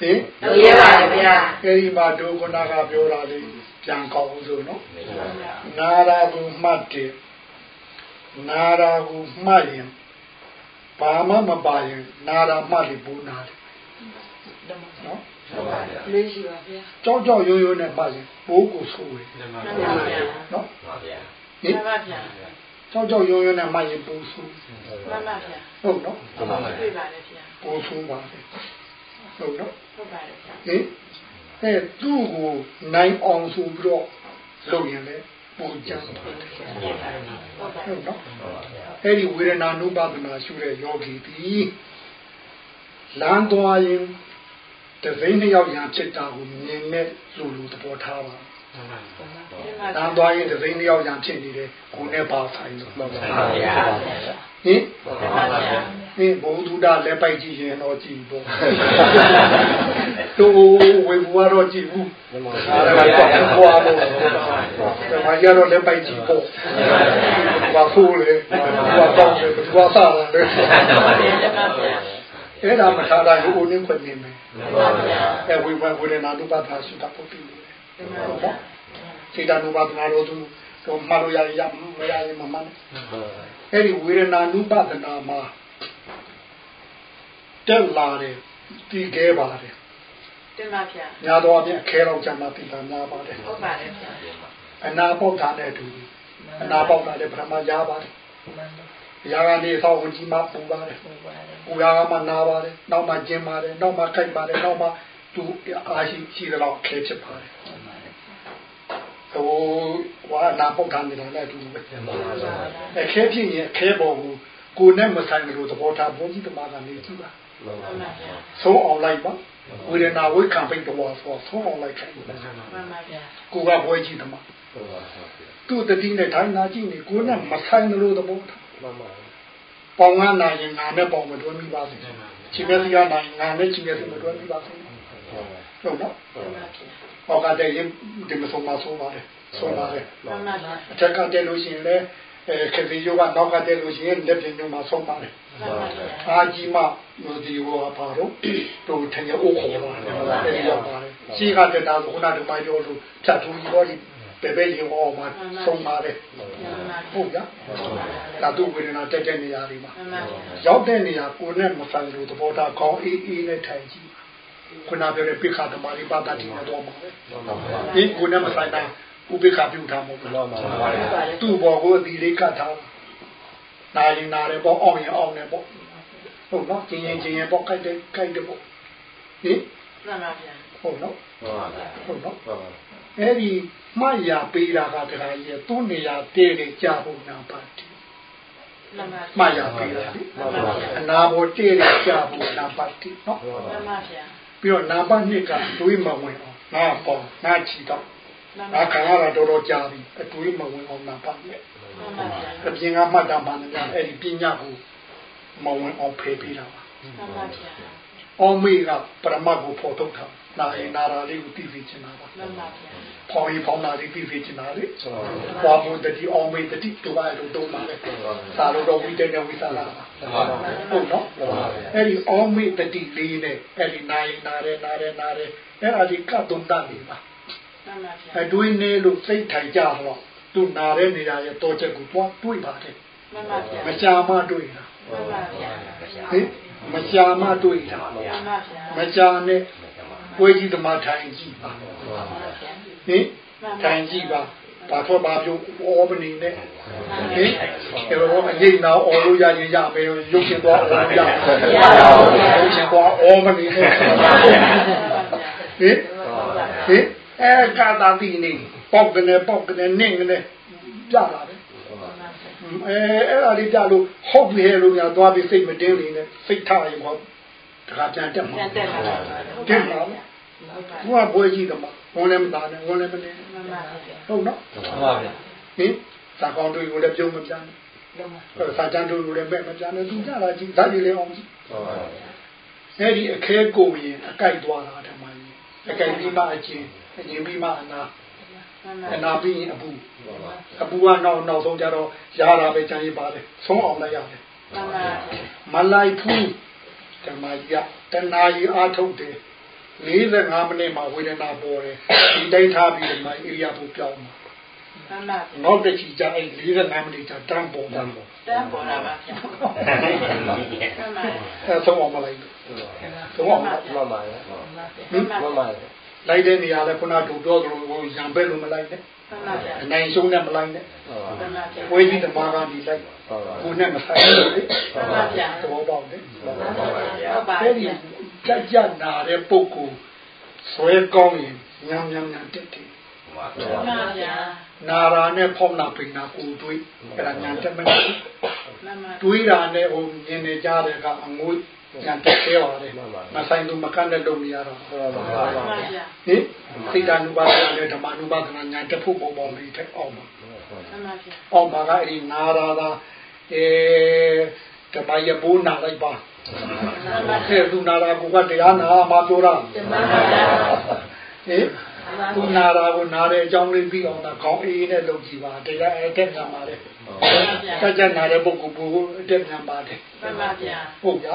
ဟင်ရပါဗျာအဲဒီမှာဒုက္ခနာကပြောတာလေးပြန်ကောင်းဆိုနော်နာရာကိုမှတ်တယ်နာရာကိုမှတ်ရင်ဘာမှမပါရင်နာရာမှတ်လို့ဘူးနာတယ် နော်လေးရှိပါဗျာကြောက်ကြောက်ရိုးရိုးနဲ့မှတ်ရင်ဘိုးကိုဆိုးတယ်မှတ်ပါဗျာနော်ပါဗျာဟင်မှတ်ပါဗျာကြောက်ကြောက်ရိုးရိုးနဲ့မှတ်ရင်ဘိုးဆိုးမှတ်ပါဗျာဟုတ်နော်တွေ့ပါတယ်ဗျာဘိုးဆိုးပါတယ်ဟုတ်နော်ဟုတ်ပါတယ်ဗျာဟင်အဲသူ့ကိုနိုင်အောင်ဆိုပြီးတော့လုပ်ရင်လည်းပူကြမ်းပါတယ်ဟုတ်ပါဟုတ်နော်အဲ့ဒီဝေဒနာနုပါဒနာရှုတဲ့ယောဂီဒီလမ်းသွားရင် တသိန်းနှစ်ယောက်ရံဖြစ်တာကိုမြင်မဲ့လူလူသဘောထားပါလမ်းသွားရင်တသိန်းနှစ်ယောက်ရံဖြစ်နေတယ်ကိုနဲ့ပါဆိုင်လို့မှန်ပါပါဗျာဟင်ပါဗျာဟင်ဘုဒ္ဓလက်ပိုက်ကြည့်ရင်တော့ကြည့်ပေါ့တို့ဝေဘူကတော့ကြည့်ဘူးမှန်ပါအားလည်းဘွားလို့ဓမ္မရတော့လက်ပိုက်ကြည့်ပေါ့ဘာဆိုလဲဘာတော့လဲဘာစားလဲ အဲ့ဒါမထားတာကိုဦးနေခွင့်နေမယ်အဲဝိဝဝေဒနာနုပါဒနာရှိတာပုတ်ပြီဟုတ်ပါစိတ်ဓာတ်နုပါဒနာတော့သူတော့မလို့ရရမရရမမနဲ့အဲ့ဒီဝေဒနာနုပါဒနာမှာတက်လာတယ်ပြီးခဲ့ပါတယ်တင်ပါဗျာညာတော်အပြင်အခဲတော့ကြမှာပြီးတာများပါတယ်ဟုတ်ပါတယ်ဗျာအနာပေါက်တာနဲ့အတူအနာပေါက်တာလည်းပထမရပါတယ် ရာကနေသောဝင်ကြီးမှပူပါတယ်ပူရာကမှနာပါတယ်နောက်မှကျင်းပါတယ်နောက်မှကြိုက်ပါတယ်နောက်မှသူအားရှိရှိတော့ခဲဖြစ်ပါတယ်ဟိုဝါနာပေါက်တာနေတာလည်းအတူတူပဲအခဲဖြစ်ရင်အခဲပေါ်ကိုကိုနဲ့မဆိုင်လို့သဘောထားဘုန်းကြီးတမကနေကြည့်ပါမှန်ပါဗျာဆုံးအောင်လိုက်ပါဝေဒနာဝိခံပိတ်တော်ဆိုဆုံးအောင်လိုက်ခိုင်းပါမှန်ပါဗျာကိုကဘွဲကြည့်တမသူ့တတိနဲ့ထိုင်နာကြည့်နေကိုနဲ့မဆိုင်လို့သဘောထားမှန် ပါပေါင်ကနိုင်ရင်ငါနဲ့ပေါင်မတွဲမိပါစေချိမဲစီကနိုင်ငါနဲ့ချိမဲစီမတွဲမိပါစေဟုတ်နော်မှန်ပါဗျာဟောကတဲ့ရင်ဒီမဆုံးမဆုံးပါတယ်ဆုံးပါတယ်မှန်ပါဗျာအထက်ကတဲ့လို့ရှိရင်လည်းအဲခရီးယောကနောက်ကတဲ့လို့ရှိရင်လက်ပြင်ညမှာဆုံးပါတယ်မှန်ပါဗျာအာကြီးမှဒီဟောပါတော့တို့ထင်ရအိုးခေါ်ပါတယ်အဲဒီရောက်ပါတယ်ရှိကတဲ့တာခုနကမိုင်းပြောလို့ဖြတ်သူကြီးတော့ဒီ ပေပေရင်ဟောမှာဆုံးပါတယ်မှန်ပါဟုတ်ကြဒါသူဝေဒနာတက်တဲ့နေရာတွေမှာမှန်ပါဗျာရောက်တဲ့နေရာကိုနဲ့မဆိုင်လို့သဘောထားကောင်းအေးအေးနဲ့ထိုင်ကြည့်ခုနပြောတဲ့ပိခါသမารိပါတတိနဲ့တော့မှာပဲဒီကိုနဲ့မဆိုင်တာဥပိခါပြုထားမဟုတ်ဘူးသူ့ဘောကိုအတီလေးကတ်ထားနာရင်နာတယ်ပေါ့အောင်ရင်အောင်တယ်ပေါ့ဟုတ်နော်ကျင်ရင်ကျင်ရင်ပေါ့ကြိုက်တယ်ကြိုက်တယ်ပေါ့ဟင်မှန်ပါဗျာဟုတ်နော်ဟုတ်နော် အဲ့ဒီမှတ်ရပေးတာကတရားကြီးသူ့နေရာတည့်တယ်ကြာဖို့နာပါတိမှန်ပါမှတ်ရပေးတာလေအနာဘောတည့်တယ်ကြာဖို့နာပါတိနော်မှန်ပါဗျာပြီးတော့နာပါနှစ်ကတွေးမဝင်အောင်ငါပေါ့ငါချီတော့မှန်ငါပါခံရတာတော်တော်ကြာပြီအတွေးမဝင်အောင်နာပါနဲ့မှန်ပါဗျာအပြင်ကမှတ်တာမှန်တယ်အဲ့ဒီပညာကိုမဝင်အောင်ဖေးပေးတာပါမှန်ပါဗျာအောင်မေကပရမတ်ကိုဖော်ထုတ်တာ နာရင်နာရာလေးကိုသိသိချင်တာပါမှန်ပါဗျာဖောင်းရင်ဖောင်းတာလေးသိသိချင်တာလေပွားဖို့တတိအောင်မေတတိတူပါလို့တုံးပါလေသာလို့တော့ဝိတ္တနဲ့ဝိသလာပါဟုတ်နော်အဲ့ဒီအောင်မေတတိလေးနဲ့အဲ့ဒီနာရင်နာရဲနာရဲနာရဲအဲ့ဒါဒီကတ်တုံးတာလေးပါမှန်ပါဗျာအတွင်းနေလို့စိတ်ထိုင်ကြတော့သူနာရဲနေတာရဲ့တောချက်ကိုတွားတွေးပါတယ်မှန်ပါဗျာမကြာမှတွေးတာမှန်ပါဗျာဟင်မကြာမှတွေးတာမှန်ပါဗျာမကြာနဲ့ ကိုကြီးသမားထိုင်ကြည့်ပါဟင်ထိုင်ကြည့်ပါဘာထွက်ပါပြုဩမနေနဲ့ဟင်ဒီလိုအရေးနာဩလို့ရရင်ရမယ်ရုပ်ရှင်သွားဩလို့ရရုပ်ရှင်သွားဩမနေနဲ့ဟင်ဟင်အဲကာတာတိနေပေါက်ကနေပေါက်ကနေနင့်ကနေပြလာတယ်အဲအဲ့ဒါလေးကြလို့ဟုတ်ပြီလို့ညာသွားပြီးစိတ်မတင်းနေနဲ့စိတ်ထားရင်ဟောတ ခါပြန်တက်မှာပြန်တက်လာပါတက်မှာသူကဘွေကြီးတော့ဝန်လည်းမသားနဲ့ဝန်လည်းမနေမှန်ပါဗျာဟုတ်နော်မှန်ပါဗျာဟင်စာကောင်းတွေကိုလည်းပြုံးမပြန်ဘူးစာချမ်းတွေကိုလည်းမဲ့မပြန်ဘူးသူကြတာကြီးဓာတ်ကြီးလည်းအောင်ကြီးအဲ့ဒီအခဲကိုရင်အကြိုက်သွားတာဓမ္မကြီးအကြိုက်ပြီးမှအကျင်အကျင်ပြီးမှအနာမှန်ပါအနာပြီးရင်အပူအပူကနောက်နောက်ဆုံးကြတော့ရတာပဲကြံရပါတယ်ဆုံးအောင်လိုက်ရတယ်မှန်ပါမလိုက်ဘူး ဓမ္မကြီးကတဏှာကြီးအားထုတ်တယ်45မိနစ်မှဝေဒနာပေါ်တယ်ဒီတိုင်းထားပြီးဒီမှာဣရိယာပုပြောင်းမှာမှန်ပါနောက်တစ်ချီကြအဲ့45မိနစ်ကြာတန်းပေါ်မှာတန်းပေါ်လာပါဗျာမှန်ပါအဲဆုံးအောင်မလိုက်ဘူးဆုံးအောင်မလိုက်မှန်ပါဗျာမှန်ပါမှန်ပါဗျာလိုက်တဲ့နေရာလဲခုနတို့ပြောသလိုဟိုရံပဲလို့မလိုက်နဲ့မှန်ပါဗျာ အနိုင်ရှုံးနဲ့မလိုက်နဲ့မှန်ပါဗျာဝေကြီးတမားကဒီလိုက်ကိုနဲ့မဆိုင်ဘူးလေမှန်ပါဗျာသဘောပေါက်တယ်ဟုတ်ပါအဲ့ဒီဗျာကြက်ကြက်နာတဲ့ပုဂ္ဂိုလ်ဆွဲကောင်းရင်ညံညံညံတက်တယ်မှန်ပါဗျာနာရာနဲ့ဖောက်နာပိန်နာကိုတွေးအဲ့ဒါညံတက်မလို့မှန်ပါတွေးတာနဲ့ဟိုမြင်နေကြတဲ့ကအငွေ့ ညံတက်သေးပါတယ်မဆိုင်သူမကန့်တဲ့လုံနေရတော့မှန်ပါဗျာဟင်စိတ်ဓာနုပါဒနာနဲ့ဓမ္မနုပါဒနာညာတက်ဖို့ပုံပေါ်ပြီးထက်အောင်ပါမှန်ပါဗျာအောင်ပါကအဲ့ဒီနာရာသာအဲဓမ္မရဘိုးနာလိုက်ပါအဲသူနာရာကိုကတရားနာမပြောတာမှန်ပါဗျာဟင်သူနာရာကိုနာတဲ့အကြောင်းလေးပြီးအောင်တာခေါင်းအေးနဲ့လုပ်ကြည့်ပါတရားအဲ့တက်ညာပါတ ယ်ကြကြနာတဲ့ပုဂ္ဂိုလ်ကိုအတက်ညာပါတယ်မှန်ပါဗျာဟုတ်ကြ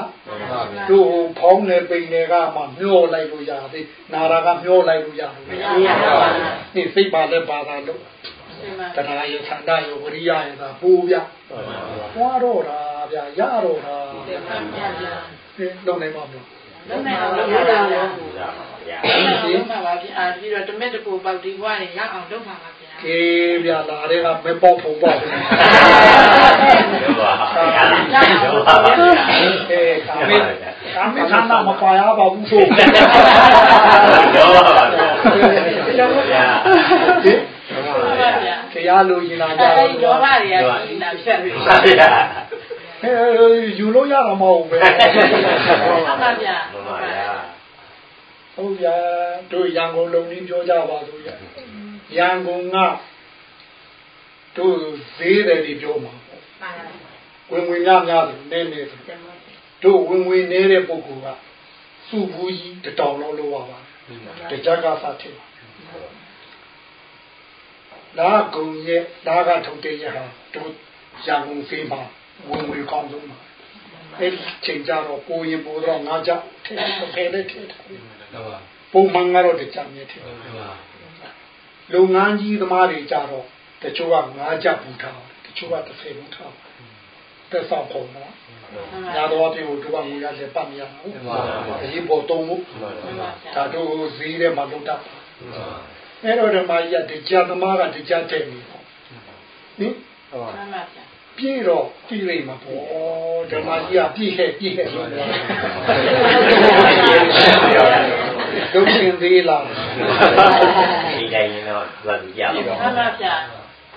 တို့ဖောင်းနေပိန်တွေကမှမျောလိုက်လို့ရသေးနာရာကမျောလိုက်လို့ရလို့မရပါဘူးဒီစိတ်ပါလဲပါတာလို့မှန်ပါတဏှာရသန္တာရဝရိယရသာပူဗျဘွားတော့တာဗျရတော့တာမှန်ပါဗျာဒီလုံးနိုင်ပါမလားလုံးနိုင်အောင်လုပ်ပါဗျာလုံးနိုင်အောင်လုပ်ပါဗျာပြီးတော့တမက်တပူပေါက်ဒီဘွားတွေရအောင်လုပ်ပါပါ ဗျာကေဗျလာတဲ့ကမပေါက်ဖုံပေါက်တယ်ရောပါရောပါဗျာအေးကာမေကာမေသနာမပါရပါဘူးဆိုရောပါဗျာဟင်မှန်ပါဗျာတရားလိုရင်လာကြအဲဒီတော့လောဘတွေကကြီးလာဖြတ်ပြီးပါဗျာဟဲယူလို့ရတာမဟုတ်ပဲမှန်ပါဗျာမှန်ပါဗျာဟုတ်ဗျာတို့ရန်ကုန်လုံကြီးပြောကြပါလို့ရ ရန်ကုန်ကတို့ဈေးတယ်ဒီပြောမှာပေါ့မှန်ပါဗျာဝင်ဝင်များများတယ်နည်းနည်းတယ်တို့ဝင်ဝင်နေတဲ့ပုဂ္ဂိုလ်ကစုဘူးကြီးတတောင်လုံးလောက်ပါပါတကြကစားတယ်လာကုံရဲ့လာကထုတ်တဲ့ရဟာတို့ရန်ကုန်ဖေးမှာဝင်ဝင်ကောင်းဆုံးပါအဲ့ဒီချိန်ကြတော့ကိုရင်ပိုတော့ငါကြောက်ထဲဖဲလေးထဲပုံမှန်ကတော့တကြမြဲထဲ လုပ်ငန်းကြီးသမားတွေကြတော့တချို့ကငါးကြပူထားတချို့က30ဘူးထားတက်ဆောင်ပုံတော့ညာတော်အပြင်ကိုတို့ကငွေရလက်ပတ်မရဘူးအရေးပေါ်သုံးဖို့ဒါတို့ဈေးထဲမှာလုပ်တတ်အဲ့တော့ဓမ္မကြီးကတရားသမားကတရားတဲ့နေပေါ့ဟင်မှန်ပါဗျာပြည့်တော့ပြည့်လိမ့်မှာပေါ့ဓမ္မကြီးကပြည့်ခဲ့ပြည့်ခဲ့လို့ ဒုက္ခသေးလားဒီတိုင်းတော့လာကြည့်ရပါမှန်ပါဗျာ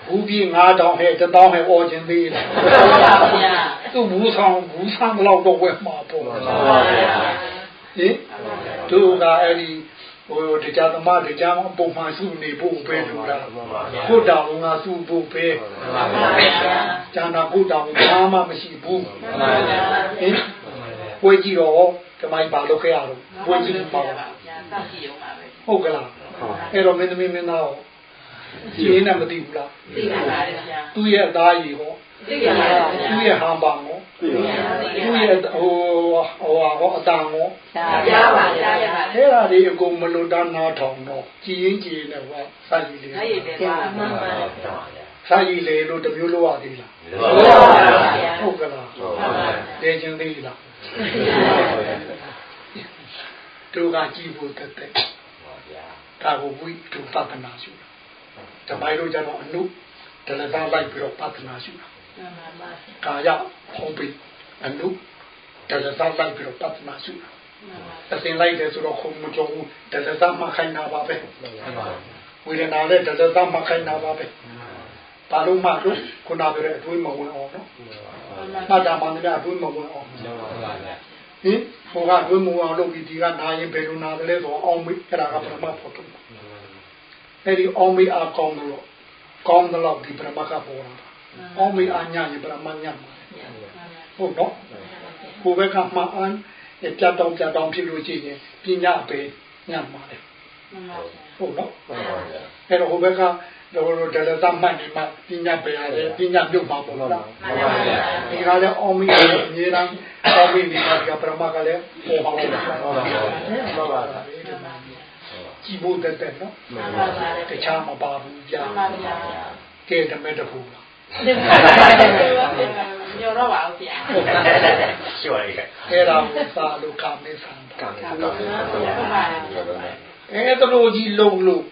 ဘူးပြီး9000ဟဲ့1000ဟဲ့အော်ခြင်းသေးလားမှန်ပါဗျာသူ့ဘူးဆောင်ဘူးဆောင်တော့တော့ဝဲမှာပေါ့မှန်ပါဗျာဟင်တို့ကအဲ့ဒီဟိုတရားသမားတရားမပုံမှန်စုနေဖို့ပဲလို့လားကိုတောင်ကစုဖို့ပဲမှန်ပါဗျာကျန်တာကိုတောင်ဘာမှမရှိဘူးမှန်ပါဗျာဟင်ပွဲကြည့်တော့ဓမ္မကြီးဘာလုပ်ခဲ့ရတော့ပွဲကြည့်ပါ ဗျာတောက်ကြည့်ရုံပါပဲဟုတ်ကလားအဲ့တော့မင်းသမီးမင်းသားရောရှင်းနေမသိဘူးလားသိပါပါဗျာသူ့ရဲ့အသားရည်ဟောသိပါပါဗျာသူ့ရဲ့ဟန်ပါဟောသူ့ရဲ့ဟိုဟိုဟောအတန်ဟောရပါဗျာရပါအဲ့ဒါဒီအကုန်မလို့တန်းနာထောင်တော့ကြည်ရင်ကြည်နေတော့စာရည်လေးအဲ့ဒီလည်းပါမှန်ပါဗျာစာရည်လေးလို့တစ်မျိုးလို့ရသေးလားလို့ဟုတ်ကလားမှန်ပါဗျာတည်ခြင်းသေးလား သူကကြည်ဖို့တက်တက်ဒါကိုဝိတုပဒနာရှုတာဓမ္မတို့ကျတော့အနုတလသားလိုက်ပြီးတော့ပဒနာရှုတာမှန်ပါပါကာယဟောပြီးအနုတလသားလိုက်ပြီးတော့ပဒနာရှုတာအစဉ်လိုက်တယ်ဆိုတော့ခုံမကြုံဘူးတလသားမှခိုင်းတာပါပဲဝေဒနာနဲ့တလသားမှခိုင်းတာပါပဲဘာလို့မှလို့ခုနပြောတဲ့အတွေးမဝင်အောင်နော်မှတ်တာမှန်တယ်အတွေးမဝင်အောင် ဟင်ဟိုကအတွင်းမဝင်အောင်လုပ်ပြီးဒီကနာရင်ဘယ်လိုနာတယ်လဲဆိုအောင်မေးအဲ့ဒါကပရမတ်ဖို့တော့အဲ့ဒီအောင်မေးအကောင်းလို့ကောင်းတော့ဒီပရမတ်ကပေါ်လာအောင်မေးအညာရင်ပရမတ်ညမှာဟုတ်တော့ဟိုဘက်ကမှအန်ပြတ်တောင်ပြတ်တောင်ဖြစ်လို့ရှိရင်ပညာပဲညမှာတယ်မှန်ပါဗျာဟုတ်နော်အဲ့တော့ဟိုဘက်က တော့ဒလသမှတ်နေမှပညာပဲရတယ်ပညာပြုတ်မှာပေါ့လားမှန်ပါဗျာဒီကလည်းအောင်မီအမြဲတမ်းအောင်မီဒီကပရမကလည်းပေါ်ပါလို့ဟုတ်ပါဘူးကြည်ဖို့တက်တက်နော်မှန်ပါဗျာတခြားမပါဘူးကြာမှန်ပါဗျာကဲတမဲတဖူလားညောတော့ပါဦးဗျာရှိပါလေအဲ့ဒါကိုသာလို့ကာမေသံတာမှန်ပါဗျာအဲ့ဒါလိုကြီးလုံးလို့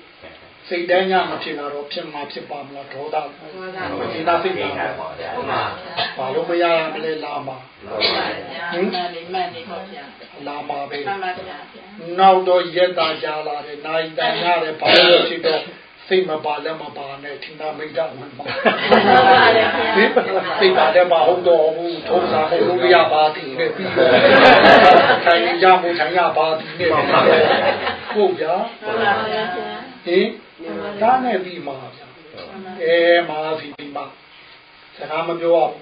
စိတ်တိုင်းညမဖြစ်လာတော့ဖြစ်မှာဖြစ်ပါမလားဒေါသဒီနာစိတ်ဒီကကပါဗျာဘာလို့မရရမလဲလာမှာမှန်နေမှန်နေပေါ့ဗျာလာမှာပဲမှန်ပါဗျာနောက်တော့ရက်တာကြာလာတယ်နိုင်တန်ရတယ်ဘာလို့ဖြစ်တော့စိတ်မပါလည်းမပါနဲ့ထင်တာမိတ်တာမှန်ပါဒီစိတ်ပါလည်းမဟုတ်တော့ဘူးထုံးစားမှုလုပ်ရပါသည်နဲ့ပြီးတော့ထိုင်ရမှုထိုင်ရပါသည်နဲ့ဟုတ်ဗျာမှန်ပါဗျာဟင် ဒါနဲ့ပြီးမှာဗျာအဲမာပြီပြီးမှာစကားမပြောအောင်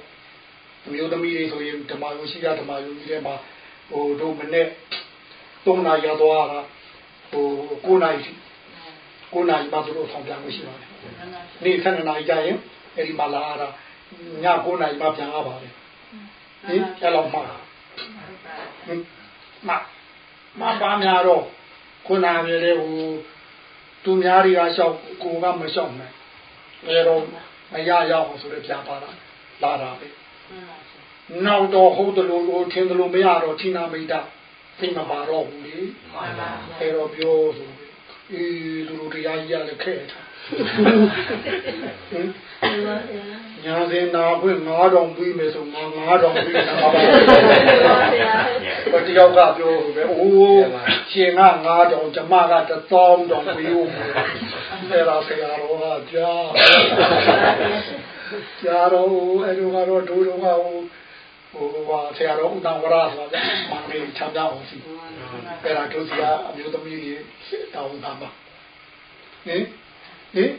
မျိုးသမီးတွေဆိုရင်ဓမ္မယုရှိရဓမ္မယုကြီးထဲမှာဟိုတို့မနဲ့သုံးနာရသွားတာဟို9နာရီ9နာရီမှသူတို့ဆောင်ပြန်လို့ရှိပါတယ်နေ့7နာရီကြာရင်အဲ့ဒီမှာလာတာည9နာရီမှပြန်ရပါတယ်ဟင်အဲ့လောက်မှဟင်မမပါများတော့ခုနကလေဟို သူများတွေကရှောက်ကိုကမရှောက်နိုင်အဲတော့မရရအောင်ဆိုတော့ပြန်ပါတာလာတာပဲနောက်တော့ဟုတ်တယ်လို့ဟိုထင်တယ်လို့မရတော့ထိနာမိတ်တာသိမပါတော့ဘူးလေအဲတော့ပြောဆိုအေးသူတို့တရားကြီးရလည်းခဲ့တာ ညာစင်နာခွင့်9000ပြီးမယ်ဆိုငါ9000ပြီးနာပါပါဘယ်တယောက်ကပြောပဲအိုးရှင်က9000ကျမက1000တောင်ပြီးဦးအဲ့ဒါဆရာတော်ကကြားကြားတော့အဲ့ဒီကတော့ဒူတော့ဟိုဟိုဟာဆရာတော်ဥဒ္ဒဝရဆိုတာမန္တလေးချမ်းသာအောင်စီအဲ့ဒါတို့စီကအမျိုးသမီးတွေတောင်းတာပါဟင်ဟင်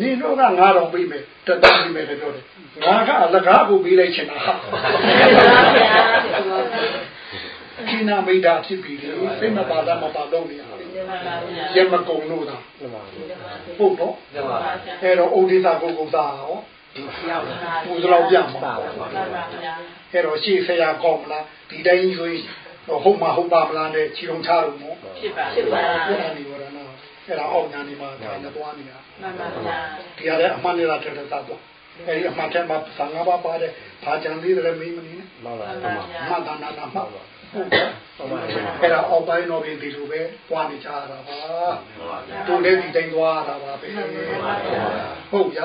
နေတော့က9000ပြီးမယ်တက်တောင်းပြီးမယ်ပြောတယ်ငါကအလကားကိုပြီးလိုက်ချင်တာဟာခိနာမိတ်တာဖြစ်ပြီးတယ်စိတ်မပါတာမပါတော့နေရတယ်ရမကုံလို့သာဟုတ်တော့အဲ့တော့ဩဒိသကိုကုသာဟောပူစလောက်ပြမှာအဲ့တော့ရှေ့ဆရာကောင်းမလားဒီတိုင်းဆိုရင်ဟုတ်မှာဟုတ်ပါမလားနဲ့ခြေုံချလို့နော်ဖြစ်ပါဖြစ်ပါ အဲ့ဒါနေဝရဏအဲ့ဒါအောက်ညာနေမှာဒါလည်းသွားနေတာမှန်ပါဗျာဒီရတဲ့အမှန်နဲ့တက်တက်သွားအဲဒီအမှတ်ထဲမှာသံဃာပါပါတယ်ဘာကြံသေးတယ်မေးမနေနဲ့မှန်ပါမှန်မှန်ပါပါဗျာမှတ်တာနာနာမှတ်ဟုတ်ကဲ့အဲ့ဒါအောက်ပိုင်းတော့ပြင်ဒီလိုပဲပွားနေကြရတာပါတူလည်းဒီတိုင်းသွားရတာပါပဲဟုတ်ကြ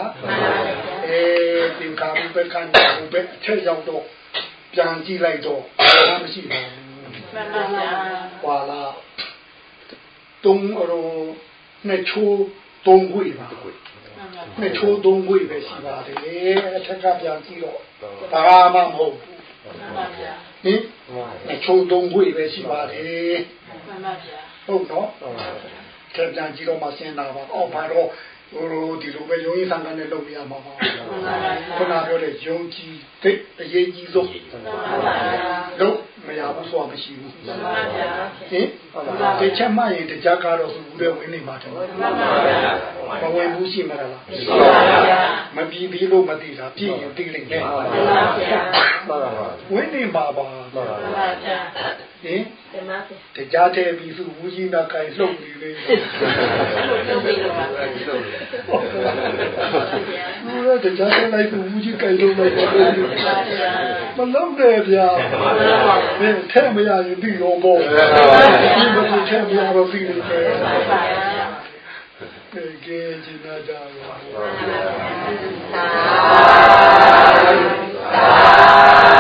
အေးသင်္ကာရုပ္ပကံဘုပ္ပအချက်ရောက်တော့ပြန်ကြည့်လိုက်တော့ဘာမှမရှိပါဘူးမှန်ပါဗျာဟွာလာတုံးအရော နှစ်ချိုးသုံးခွေပါမှန်ပါနှစ်ချိုးသုံးခွေပဲရှိပါတယ်အထက်ကပြန်ကြည့်တော့ဘာမှမဟုတ်ဘူးမှန်ပါဗျာဟင်နှစ်ချိုးသုံးခွေပဲရှိပါတယ်မှန်ပါဗျာဟုတ်နော်ထက်ပြန်ကြည့်တော့မှစဉ်းစားပါအော်ဘာတော့ ဟိုဒီလိုပဲယုံကြည်သံကနေလုပ်ပြရမှာပါခုနပြောတဲ့ယုံကြည်တဲ့အရေးကြီးဆုံးမှန်ပါဗျာလုံးမရဘူးဆိုတာမရှိဘူးမှန်ပါဗျာဟင်ဒီချက်မှရင်တရားကတော့သူ့ရဲ့ဝင်နေမှာတယ်မှန်ပါဗျာမဝင်ဘူးရှိမှာလားရှိပါဗျာမပြီးပြီးလို့မသိတာပြည့်ရင်သိလိမ့်မယ်မှန်ပါဗျာမှန်ပါဝင်နေမှာပါ မှန်ပါဗျာဟင်တမပါတရားတဲ့ပြီးစုဘူးကြီးနာကိုင်လှုပ်ပြီးလေးလှုပ်ပြီးတော့ပါလှုပ်ဘူးတရားတဲ့လိုက်ဘူးကြီးကိုင်လှုပ်လိုက်ပါမလုံးတယ်ဗျာမင်းထဲမရရင်ပြီးရောပေါ့ဒီမင်းထဲမရတော့ပြီးနေတယ်ကေကေဂျိနာတာပါသာသာ